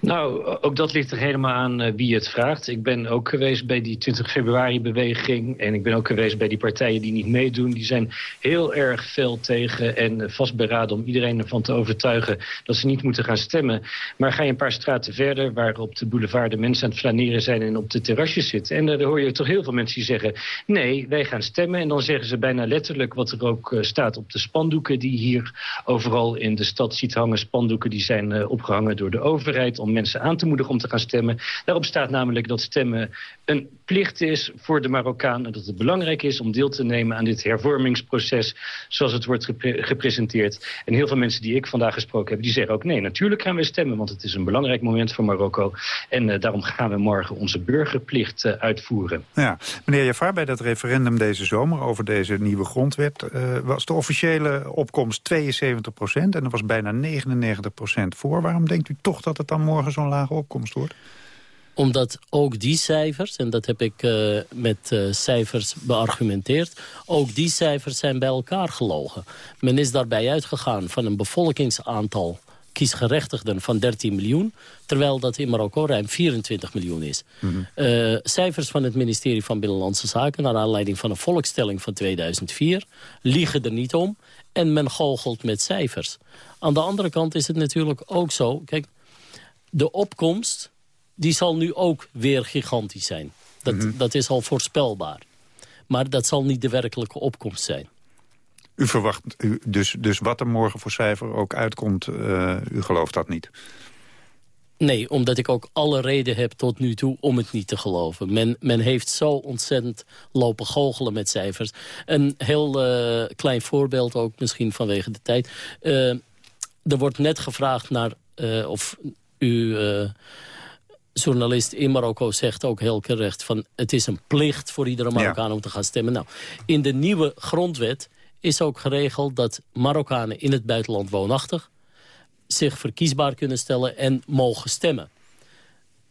Nou, ook dat ligt er helemaal aan uh, wie het vraagt. Ik ben ook geweest bij die 20 februari-beweging... en ik ben ook geweest bij die partijen die niet meedoen. Die zijn heel erg fel tegen en vastberaden om iedereen ervan te overtuigen... dat ze niet moeten gaan stemmen. Maar ga je een paar straten verder... waar op de boulevard de mensen aan het flaneren zijn en op de terrasjes zitten... en uh, dan hoor je toch heel veel mensen die zeggen... nee, wij gaan stemmen. En dan zeggen ze bijna letterlijk wat er ook staat op de spandoeken... die hier overal in de stad ziet hangen. Spandoeken die zijn opgehangen door de overheid om mensen aan te moedigen om te gaan stemmen. Daarop staat namelijk dat stemmen een plicht is voor de Marokkaan... en dat het belangrijk is om deel te nemen aan dit hervormingsproces... zoals het wordt gepre gepresenteerd. En heel veel mensen die ik vandaag gesproken heb... die zeggen ook nee, natuurlijk gaan we stemmen... want het is een belangrijk moment voor Marokko. En uh, daarom gaan we morgen onze burgerplicht uh, uitvoeren. Ja, meneer Jafar, bij dat referendum deze zomer... over deze nieuwe grondwet... Uh, was de officiële opkomst 72 procent... en er was bijna 99 procent voor. Waarom denkt u toch dat het dan morgen zo'n lage opkomst wordt? Omdat ook die cijfers, en dat heb ik uh, met uh, cijfers beargumenteerd... ook die cijfers zijn bij elkaar gelogen. Men is daarbij uitgegaan van een bevolkingsaantal kiesgerechtigden van 13 miljoen... terwijl dat in Marokko ruim 24 miljoen is. Mm -hmm. uh, cijfers van het ministerie van Binnenlandse Zaken... naar aanleiding van een volkstelling van 2004... liegen er niet om en men goochelt met cijfers. Aan de andere kant is het natuurlijk ook zo... Kijk, de opkomst die zal nu ook weer gigantisch zijn. Dat, mm -hmm. dat is al voorspelbaar. Maar dat zal niet de werkelijke opkomst zijn. U verwacht u, dus, dus wat er morgen voor cijfer ook uitkomt, uh, u gelooft dat niet? Nee, omdat ik ook alle reden heb tot nu toe om het niet te geloven. Men, men heeft zo ontzettend lopen goochelen met cijfers. Een heel uh, klein voorbeeld ook, misschien vanwege de tijd. Uh, er wordt net gevraagd naar, of u journalist in Marokko zegt ook heel terecht... van het is een plicht voor iedere Marokkaan ja. om te gaan stemmen. Nou, in de nieuwe grondwet is ook geregeld dat Marokkanen in het buitenland woonachtig... zich verkiesbaar kunnen stellen en mogen stemmen.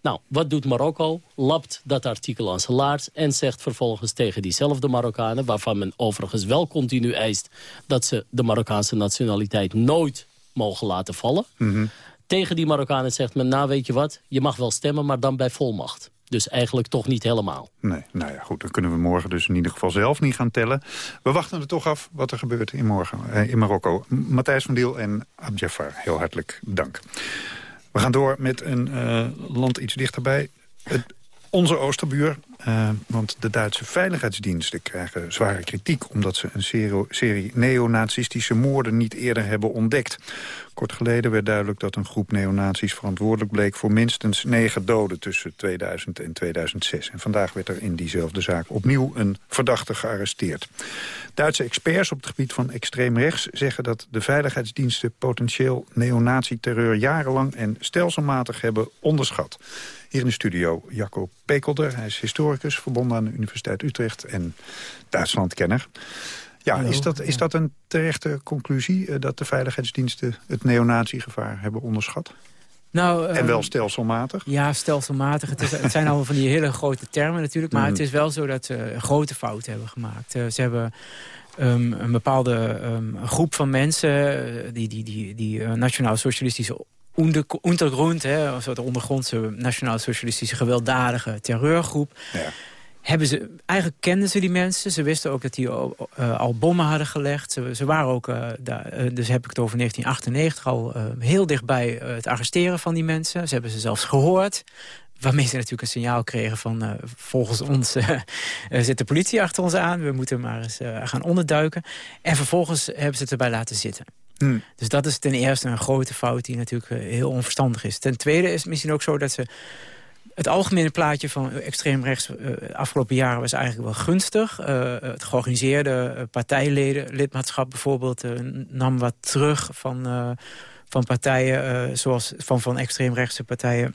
Nou, wat doet Marokko? Lapt dat artikel aan zijn laars en zegt vervolgens tegen diezelfde Marokkanen... waarvan men overigens wel continu eist dat ze de Marokkaanse nationaliteit nooit mogen laten vallen... Mm -hmm tegen die Marokkanen zegt men, nou weet je wat, je mag wel stemmen, maar dan bij volmacht. Dus eigenlijk toch niet helemaal. Nee, nou ja, goed, dan kunnen we morgen dus in ieder geval zelf niet gaan tellen. We wachten er toch af wat er gebeurt in, morgen, eh, in Marokko. Matthijs van Diel en Abjafar, heel hartelijk dank. We gaan door met een uh, land iets dichterbij. Het, onze oosterbuur, uh, want de Duitse veiligheidsdiensten krijgen zware kritiek... omdat ze een serie, neonazistische moorden niet eerder hebben ontdekt. Kort geleden werd duidelijk dat een groep neonazies verantwoordelijk bleek... voor minstens negen doden tussen 2000 en 2006. En vandaag werd er in diezelfde zaak opnieuw een verdachte gearresteerd. Duitse experts op het gebied van extreem rechts zeggen dat de veiligheidsdiensten... potentieel neonaziterreur jarenlang en stelselmatig hebben onderschat. Hier in de studio Jacco Pekelder. Hij is historicus, verbonden aan de Universiteit Utrecht en Duitslandkenner. Ja, is dat, is dat een terechte conclusie... Uh, dat de veiligheidsdiensten het neonatiegevaar hebben onderschat? Nou, en wel stelselmatig? Ja, stelselmatig. Het, is, het zijn allemaal van die hele grote termen natuurlijk. Maar mm. het is wel zo dat ze grote fouten hebben gemaakt. Uh, ze hebben um, een bepaalde um, groep van mensen... die, die, die, die uh, nationaal-socialistische ondergrond, hè, een soort ondergrondse nationaal-socialistische gewelddadige terreurgroep. Ja. hebben ze, eigenlijk kenden ze die mensen. Ze wisten ook dat die al, uh, al bommen hadden gelegd. Ze, ze waren ook, uh, daar, uh, dus heb ik het over 1998, al heel dichtbij het arresteren van die mensen. Ze hebben ze zelfs gehoord. Waarmee ze natuurlijk een signaal kregen van... volgens ons <laughs> zit de politie achter ons aan. We moeten maar eens gaan onderduiken. En vervolgens hebben ze het erbij laten zitten. Hmm. Dus dat is ten eerste een grote fout die natuurlijk heel onverstandig is. Ten tweede is het misschien ook zo dat ze het algemene plaatje van extreemrechts uh, afgelopen jaren was eigenlijk wel gunstig. Uh, het georganiseerde partijleden, lidmaatschap bijvoorbeeld, uh, nam wat terug van, van partijen, zoals van, van extreemrechtse partijen.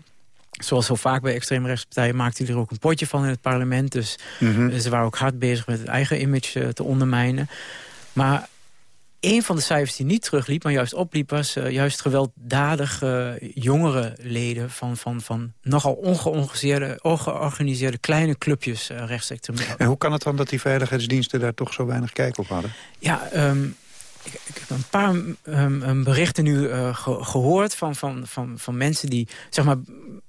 Zoals zo vaak bij extreemrechtse partijen maakten die er ook een potje van in het parlement. Dus Mhm. mm -hmm. ze waren ook hard bezig met het eigen image te ondermijnen. Maar een van de cijfers die niet terugliep, maar juist opliep... was uh, juist gewelddadig uh, jongere leden van, van, van nogal ongeorganiseerde, ongeorganiseerde kleine clubjes uh, rechtsextremisten. En hoe kan het dan dat die veiligheidsdiensten daar toch zo weinig kijk op hadden? Ja, um, ik, ik, heb een paar um, berichten nu ge gehoord van, van, van, van mensen die, zeg maar...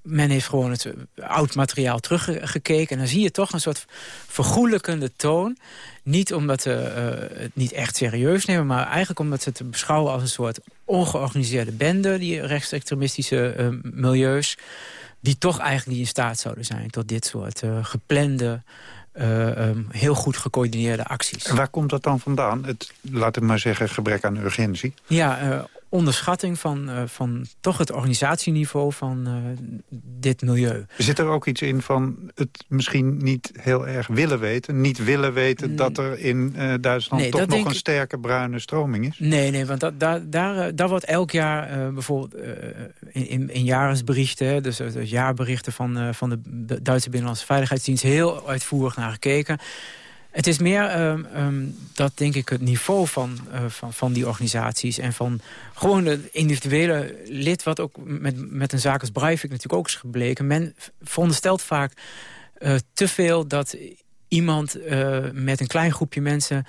Men heeft gewoon het oud materiaal teruggekeken. En dan zie je toch een soort vergoelijkende toon. Niet omdat ze uh, het niet echt serieus nemen... maar eigenlijk omdat ze het beschouwen als een soort ongeorganiseerde bende... die rechtsextremistische uh, milieus... die toch eigenlijk niet in staat zouden zijn... tot dit soort geplande... Uh, um, heel goed gecoördineerde acties. En waar komt dat dan vandaan? Het, laten we maar zeggen, gebrek aan urgentie? Ja, uh, onderschatting van, uh, van toch het organisatieniveau van dit milieu. Zit er ook iets in van het misschien niet heel erg willen weten? Niet willen weten dat er in Duitsland nee, toch nog een sterke bruine stroming is? Nee, nee want dat, daar, daar, wordt elk jaar bijvoorbeeld in, in, in jaarsberichten... dus, dus jaarberichten van, van de Duitse Binnenlandse Veiligheidsdienst... heel uitvoerig naar gekeken. Het is meer um, um, dat, denk ik, het niveau van, uh, van, van die organisaties... en van gewoon het individuele lid... wat ook met, met een zaak als Breivik natuurlijk ook is gebleken. Men veronderstelt vaak uh, te veel dat iemand uh, met een klein groepje mensen...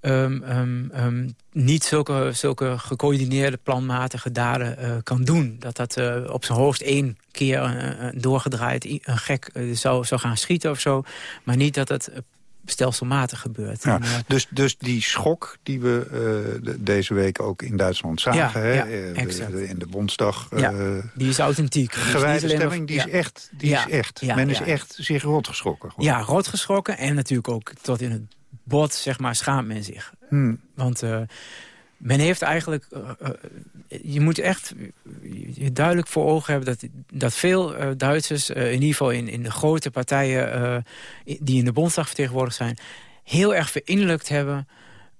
Um, niet zulke, zulke gecoördineerde planmatige daden kan doen. Dat dat op zijn hoogst één keer doorgedraaid een gek zou, zou gaan schieten of zo. Maar niet dat het stelselmatig gebeurt. Ja, en, uh, dus, dus die schok die we uh, de, deze week ook in Duitsland zagen... Ja, hè, ja, de, de, in de Bondsdag... Uh, die is authentiek. Gewijde stemming, die is echt. Die is echt. Men is echt zich rotgeschrokken. Gewoon. Ja, rotgeschrokken. En natuurlijk ook tot in het bot, zeg maar, schaamt men zich. Hmm. Want men heeft eigenlijk... je moet echt duidelijk voor ogen hebben... dat, dat veel uh, Duitsers, in ieder geval in, in de grote partijen... Die in de Bondsdag vertegenwoordigd zijn... heel erg verinnerlijkt hebben...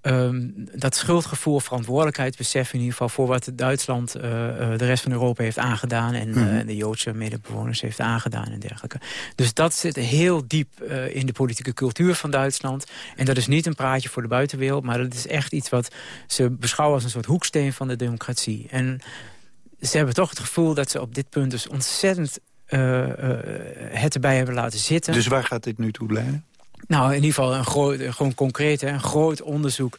Um, dat schuldgevoel, verantwoordelijkheidsbesef in ieder geval... voor wat Duitsland de rest van Europa heeft aangedaan... en Mhm. mm. de Joodse medebewoners heeft aangedaan en dergelijke. Dus dat zit heel diep in de politieke cultuur van Duitsland. En dat is niet een praatje voor de buitenwereld... maar dat is echt iets wat ze beschouwen als een soort hoeksteen van de democratie. En ze hebben toch het gevoel dat ze op dit punt dus ontzettend het erbij hebben laten zitten. Dus waar gaat dit nu toe leiden? Nou, in ieder geval een groot, gewoon concreet, een groot onderzoek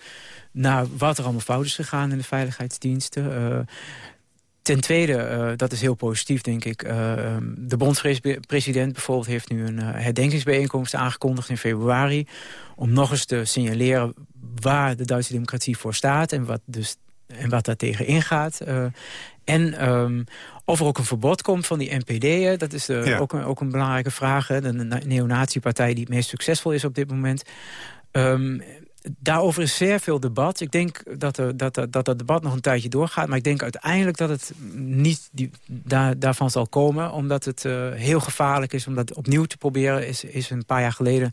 naar wat er allemaal fout is gegaan in de veiligheidsdiensten. Uh, ten tweede, dat is heel positief, denk ik. de bondspresident bijvoorbeeld heeft nu een herdenkingsbijeenkomst aangekondigd in februari. Om nog eens te signaleren waar de Duitse democratie voor staat en wat dus en wat daar tegen ingaat. Uh, en um, of er ook een verbod komt van die NPD, dat is ja. ook, een, ook een belangrijke vraag. Hè, de neonatiepartij die het meest succesvol is op dit moment. Um, daarover is zeer veel debat. Ik denk dat, er, dat, dat, dat dat debat nog een tijdje doorgaat. Maar ik denk uiteindelijk dat het niet daar, daarvan zal komen. Omdat het uh, heel gevaarlijk is om dat opnieuw te proberen. Is, is een paar jaar geleden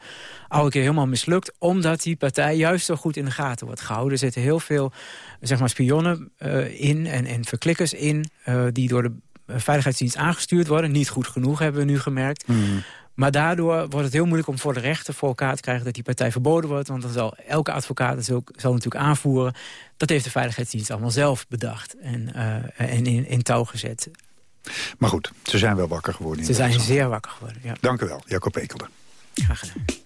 al een keer helemaal mislukt. Omdat die partij juist zo goed in de gaten wordt gehouden. Er zitten heel veel zeg maar, spionnen uh, in en, en verklikkers in. Uh, die door de Veiligheidsdienst aangestuurd worden. Niet goed genoeg hebben we nu gemerkt. Mm. Maar daardoor wordt het heel moeilijk om voor de rechter voor elkaar te krijgen... dat die partij verboden wordt. Want dan zal elke advocaat dat zal, zal natuurlijk aanvoeren. Dat heeft de Veiligheidsdienst allemaal zelf bedacht en, uh, en in, in touw gezet. Maar goed, ze zijn wel wakker geworden. Ze zijn zeer wakker geworden, ja. Dank u wel, Jacob Ekelde. Graag gedaan.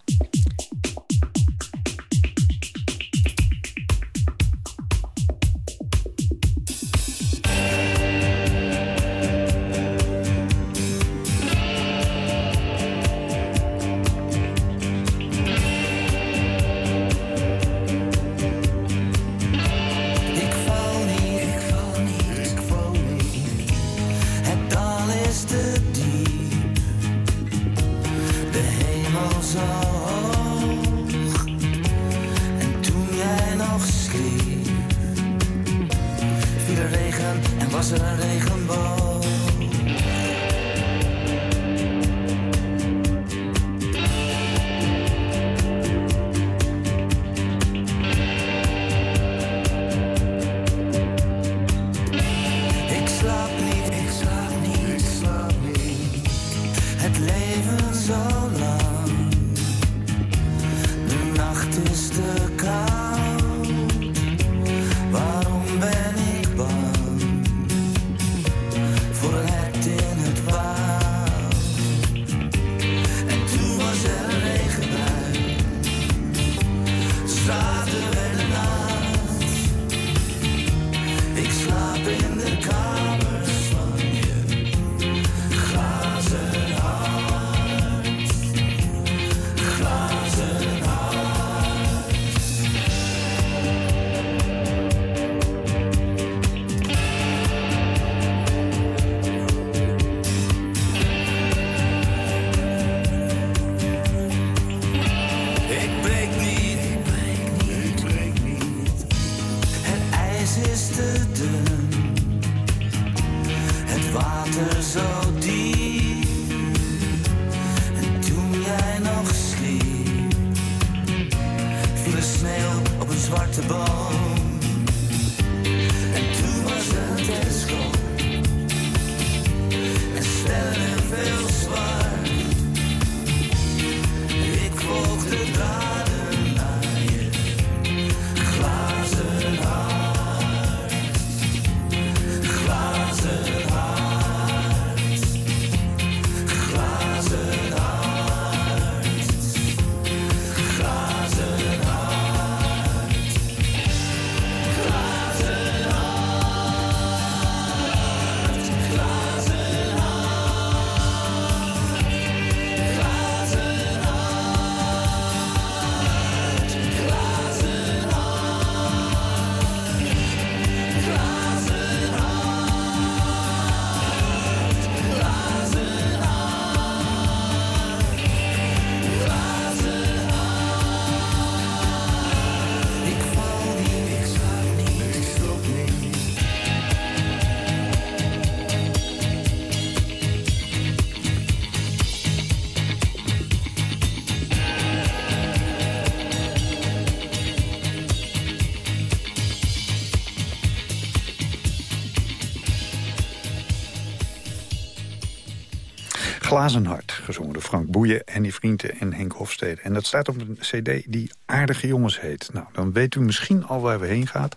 Glazen Hart, gezongen door Frank Boeien, Henny Vrienden en Henk Hofstede. En dat staat op een cd die Aardige Jongens heet. Nou, dan weet u misschien al waar we heen gaat.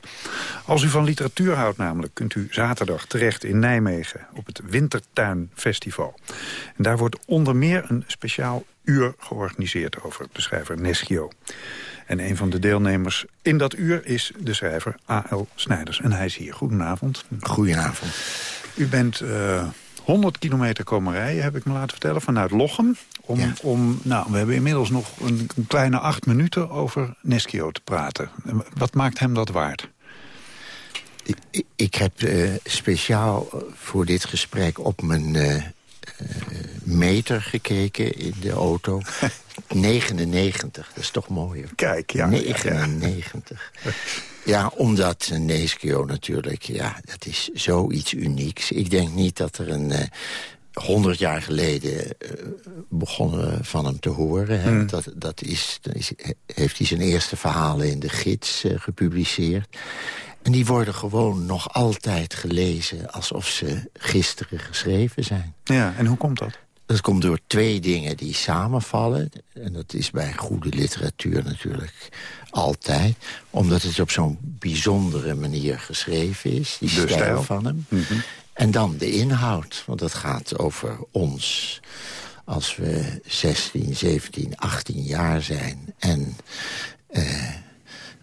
Als u van literatuur houdt namelijk, kunt u zaterdag terecht in Nijmegen... op het Wintertuin Festival. En daar wordt onder meer een speciaal uur georganiseerd over de schrijver Neschio. En een van de deelnemers in dat uur is de schrijver A.L. Snijders. En hij is hier. Goedenavond. Goedenavond. U bent eh 100 kilometer komen rijden, heb ik me laten vertellen, vanuit Lochem. Om, om, nou, we hebben inmiddels nog een, een kleine acht minuten over Neschio te praten. En Wat maakt hem dat waard? Ik, ik heb eh, speciaal voor dit gesprek op mijn eh, eh, meter gekeken in de auto. <laughs> 99, dat is toch mooi. hoor. Kijk, ja. 99. Ja, omdat een Neeskio natuurlijk, ja, dat is zoiets unieks. Ik denk niet dat er een... eh, 100 jaar geleden eh, begonnen we van hem te horen. Hè. Hmm. Dat, dat is, dan is, heeft hij zijn eerste verhalen in de gids eh, gepubliceerd. En die worden gewoon nog altijd gelezen alsof ze gisteren geschreven zijn. Ja, en hoe komt dat? Dat komt door twee dingen die samenvallen. En dat is bij goede literatuur natuurlijk altijd. Omdat het op zo'n bijzondere manier geschreven is. Die stijl, stijl. van hem. Mhm. En dan de inhoud. Want het gaat over ons. Als we 16, 17, 18 jaar zijn. En eh,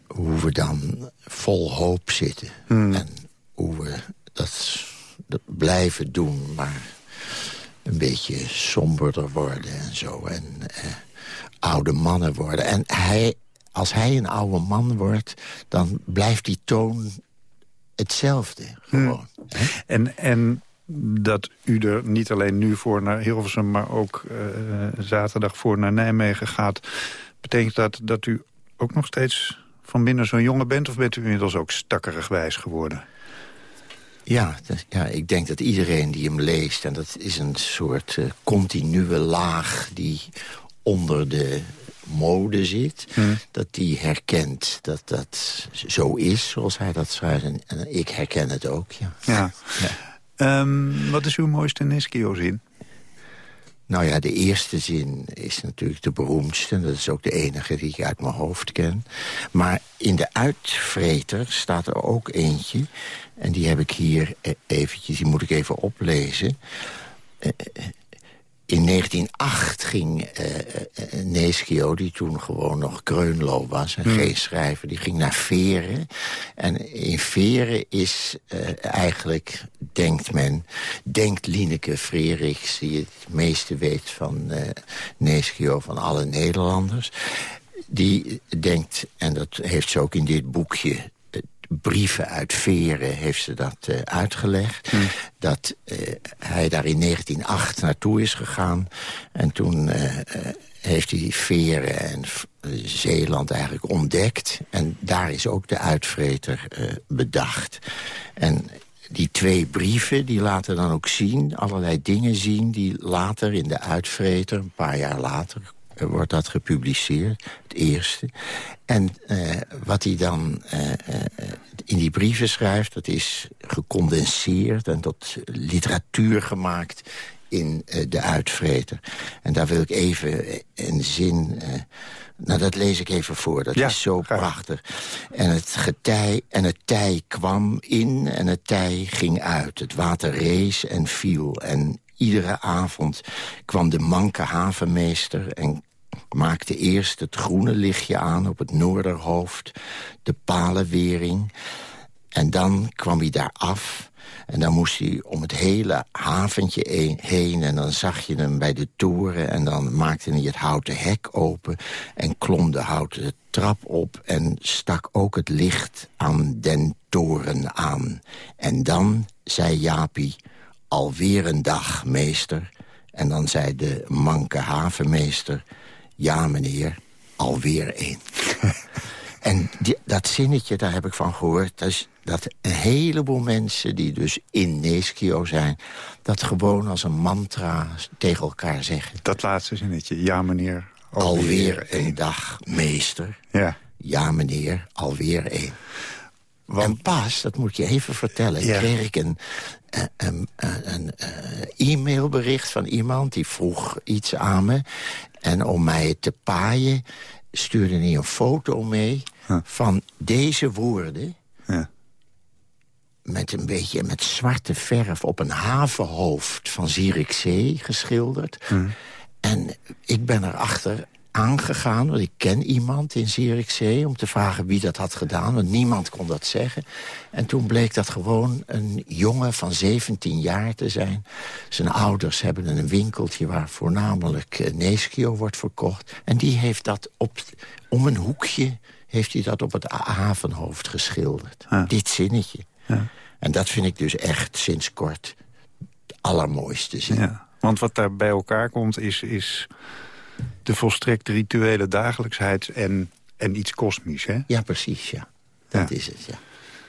hoe we dan vol hoop zitten. En hoe we dat, dat blijven doen. Maar een beetje somberder worden en zo. En eh, oude mannen worden. En hij, als hij een oude man wordt, dan blijft die toon hetzelfde. Gewoon. En, en dat u er niet alleen nu voor naar Hilversum... maar ook eh, zaterdag voor naar Nijmegen gaat... betekent dat dat u ook nog steeds van binnen zo'n jongen bent... of bent u inmiddels ook stakkerig wijs geworden? Ja, dat- ja, ik denk dat iedereen die hem leest... en dat is een soort eh, continue laag die onder de mode zit... dat die herkent dat dat zo is, zoals hij dat schrijft. En, en ik herken het ook, ja. Ja. Ehm, wat is uw mooiste Neschio-zin? Nou ja, de eerste zin is natuurlijk de beroemdste. Dat is ook de enige die ik uit mijn hoofd ken. Maar in de uitvreter staat er ook eentje. En die heb ik hier eh, eventjes, die moet ik even oplezen. Eh, eh, In 1908 ging Neschio, die toen gewoon nog Kreunlo was... een Hmm. geestschrijver, die ging naar Veren. En in Veren is eigenlijk, denkt men... denkt Lineke Frerichs, die het meeste weet van Neschio... van alle Nederlanders... die denkt, en dat heeft ze ook in dit boekje... Brieven uit Veren heeft ze dat eh, uitgelegd. Dat eh, hij daar in 1908 naartoe is gegaan. En toen eh, heeft hij Veren en Zeeland eigenlijk ontdekt. En daar is ook de uitvreter bedacht. En die twee brieven die laten dan ook zien, allerlei dingen zien... die later in de uitvreter, een paar jaar later, wordt dat gepubliceerd. Het eerste. En eh, wat hij dan eh, eh, in die brieven schrijft... dat is gecondenseerd en tot literatuur gemaakt in de uitvreter. En daar wil ik even een zin... nou, dat lees ik even voor. Dat is zo prachtig. En het getij en het tij kwam in en het tij ging uit. Het water rees en viel. En iedere avond kwam de manke havenmeester... en maakte eerst het groene lichtje aan op het noorderhoofd. De palenwering. En dan kwam hij daar af. En dan moest hij om het hele haventje een- heen. En dan zag je hem bij de toren. En dan maakte hij het houten hek open. En klom de houten trap op. En stak ook het licht aan den toren aan. En dan zei Jaapie, alweer een dag, meester. En dan zei de manke havenmeester... ja, meneer, alweer één. <laughs> En die- dat zinnetje, daar heb ik van gehoord... Dat, is, dat een heleboel mensen die dus in Neeskio zijn... dat gewoon als een mantra tegen elkaar zeggen. Dat laatste zinnetje, ja meneer, Alweer, een dag, meester. Ja. Ja, meneer, alweer één. En pas, dat moet je even vertellen, Ja. kreeg ik een, een, een, een, eh, e-mailbericht van iemand... die vroeg iets aan me. En om mij te paaien stuurde hij een foto mee van deze woorden... met een beetje met zwarte verf op een havenhoofd van Zierikzee geschilderd. En ik ben erachter aangegaan, want ik ken iemand in Zierikzee... om te vragen wie dat had gedaan, want niemand kon dat zeggen. En toen bleek dat gewoon een jongen van 17 jaar te zijn. Zijn ouders hebben een winkeltje waar voornamelijk eh, Neeskio wordt verkocht. En die heeft dat op, om een hoekje heeft hij dat op het havenhoofd geschilderd. Dit zinnetje. En dat vind ik dus echt sinds kort het allermooiste zin. Ja, want wat daar bij elkaar komt is, is de volstrekt rituele dagelijksheid en, en iets kosmisch, hè? Ja, precies, ja. Dat is het, ja.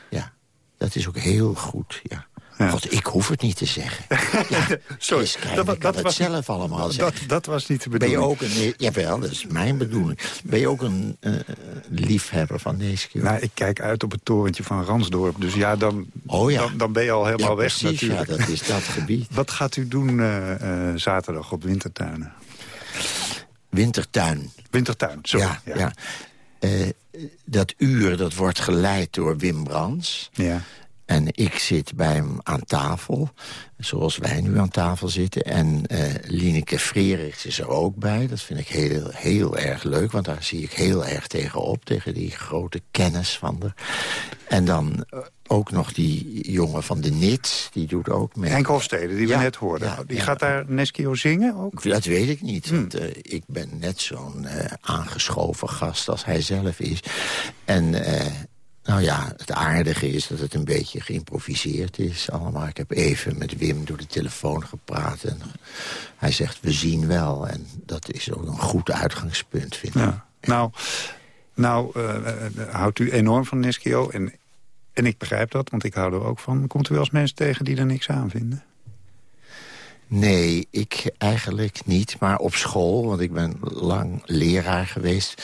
Ja, dat is ook heel goed, ja. God, ik hoef het niet te zeggen. <laughs> Ja, Sorry, dat dat het was- zelf allemaal dat- zeggen. dat was niet de Ben je bedoeling. ook een... Jawel, dat is mijn bedoeling. Ben je ook een eh, liefhebber van Neeskio? Nou, ik kijk uit op het torentje van Ransdorp. Dus ja, dan, Oh ja. dan, dan ben je al helemaal Ja, weg precies, natuurlijk. ja, dat is dat gebied. <laughs> Wat gaat u doen eh, eh, zaterdag op Wintertuinen? Wintertuin. Wintertuin, sorry. Ja, ja. Eh, dat uur dat wordt geleid door Wim Brands. Ja. En ik zit bij hem aan tafel, zoals wij nu aan tafel zitten. En eh Lineke Frerichs is er ook bij. Dat vind ik heel, heel erg leuk, want daar zie ik heel erg tegen op. Tegen die grote kennis van haar. En dan eh, ook nog die jongen van de NIT, die doet ook mee. Henk Hofstede, die Ja, we net hoorden. ja, die ja. gaat daar Neskio zingen ook? Dat weet ik niet, want eh, ik ben net zo'n eh, aangeschoven gast als hij zelf is. En, Nou ja, het aardige is dat het een beetje geïmproviseerd is allemaal. Ik heb even met Wim door de telefoon gepraat. En hij zegt, we zien wel. En dat is ook een goed uitgangspunt, vind ik. Ja. Nou, nou uh, uh, houdt u enorm van Niskio. En, en ik begrijp dat, want ik hou er ook van. Komt u wel eens mensen tegen die er niks aan vinden? Nee, ik eigenlijk niet. Maar op school, want ik ben lang leraar geweest...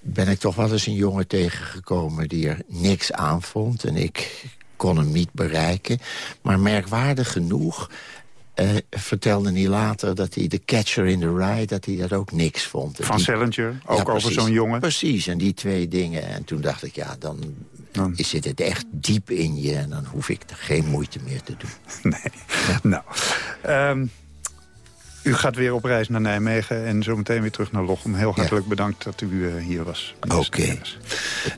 ben ik toch wel eens een jongen tegengekomen die er niks aan vond. En ik kon hem niet bereiken. Maar merkwaardig genoeg uh, vertelde hij later dat hij de Catcher in the Rye... dat hij dat ook niks vond. Van Salinger, ook over zo'n jongen? Precies, en die twee dingen. En toen dacht ik, ja, dan, dan zit het echt diep in je... en dan hoef ik er geen moeite meer te doen. <laughs> Nee, nou... Um, u gaat weer op reis naar Nijmegen en zo meteen weer terug naar Lochem. Heel hartelijk ja. bedankt dat u uh, hier was. Oké. Okay.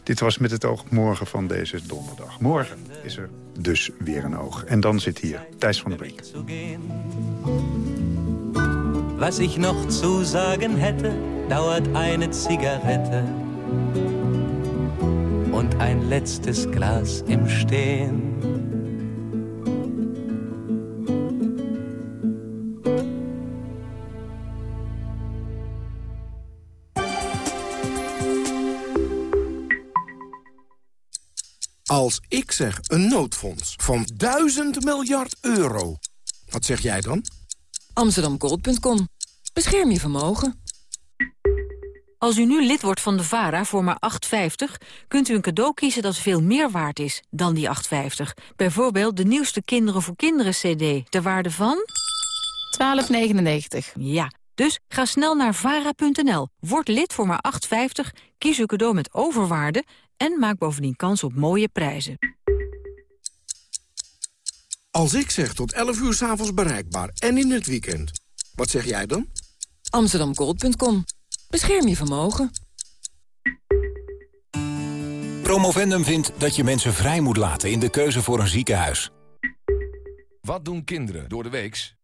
Dit was met het oog morgen van deze donderdag. Morgen is er dus weer een oog. En dan zit hier Thijs van der Brink. Was ich noch zu sagen hätte, dauert eine Zigarette und ein letztes Glas im Stehen. Als ik zeg een noodfonds van 1000 miljard euro, wat zeg jij dan? Amsterdamgold.com. Bescherm je vermogen. Als u nu lid wordt van de VARA voor maar 8,50... kunt u een cadeau kiezen dat veel meer waard is dan die 8,50. Bijvoorbeeld de nieuwste Kinderen voor Kinderen CD, ter waarde van... 12,99. Ja, dus ga snel naar vara.nl, word lid voor maar 8,50... kies uw cadeau met overwaarde en maak bovendien kans op mooie prijzen. Als ik zeg tot 11 uur s'avonds bereikbaar en in het weekend, wat zeg jij dan? Amsterdamgold.com. Bescherm je vermogen. Promovendum vindt dat je mensen vrij moet laten in de keuze voor een ziekenhuis. Wat doen kinderen door de weeks?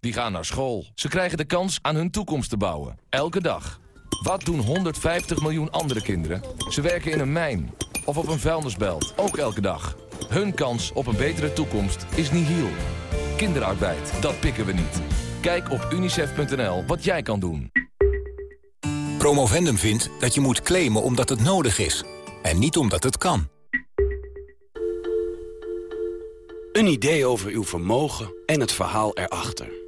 Die gaan naar school. Ze krijgen de kans aan hun toekomst te bouwen. Elke dag. Wat doen 150 miljoen andere kinderen? Ze werken in een mijn of op een vuilnisbelt, ook elke dag. Hun kans op een betere toekomst is nihil. Kinderarbeid, dat pikken we niet. Kijk op unicef.nl wat jij kan doen. Promovendum vindt dat je moet claimen omdat het nodig is. En niet omdat het kan. Een idee over uw vermogen en het verhaal erachter.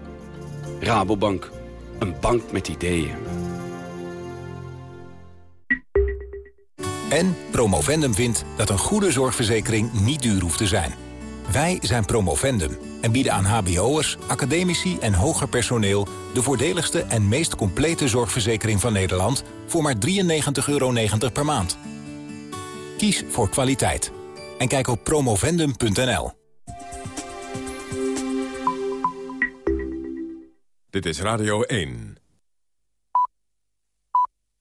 Rabobank, een bank met ideeën. En Promovendum vindt dat een goede zorgverzekering niet duur hoeft te zijn. Wij zijn Promovendum en bieden aan hbo'ers, academici en hoger personeel... de voordeligste en meest complete zorgverzekering van Nederland... voor maar 93,90 euro per maand. Kies voor kwaliteit. En kijk op promovendum.nl. Dit is Radio 1.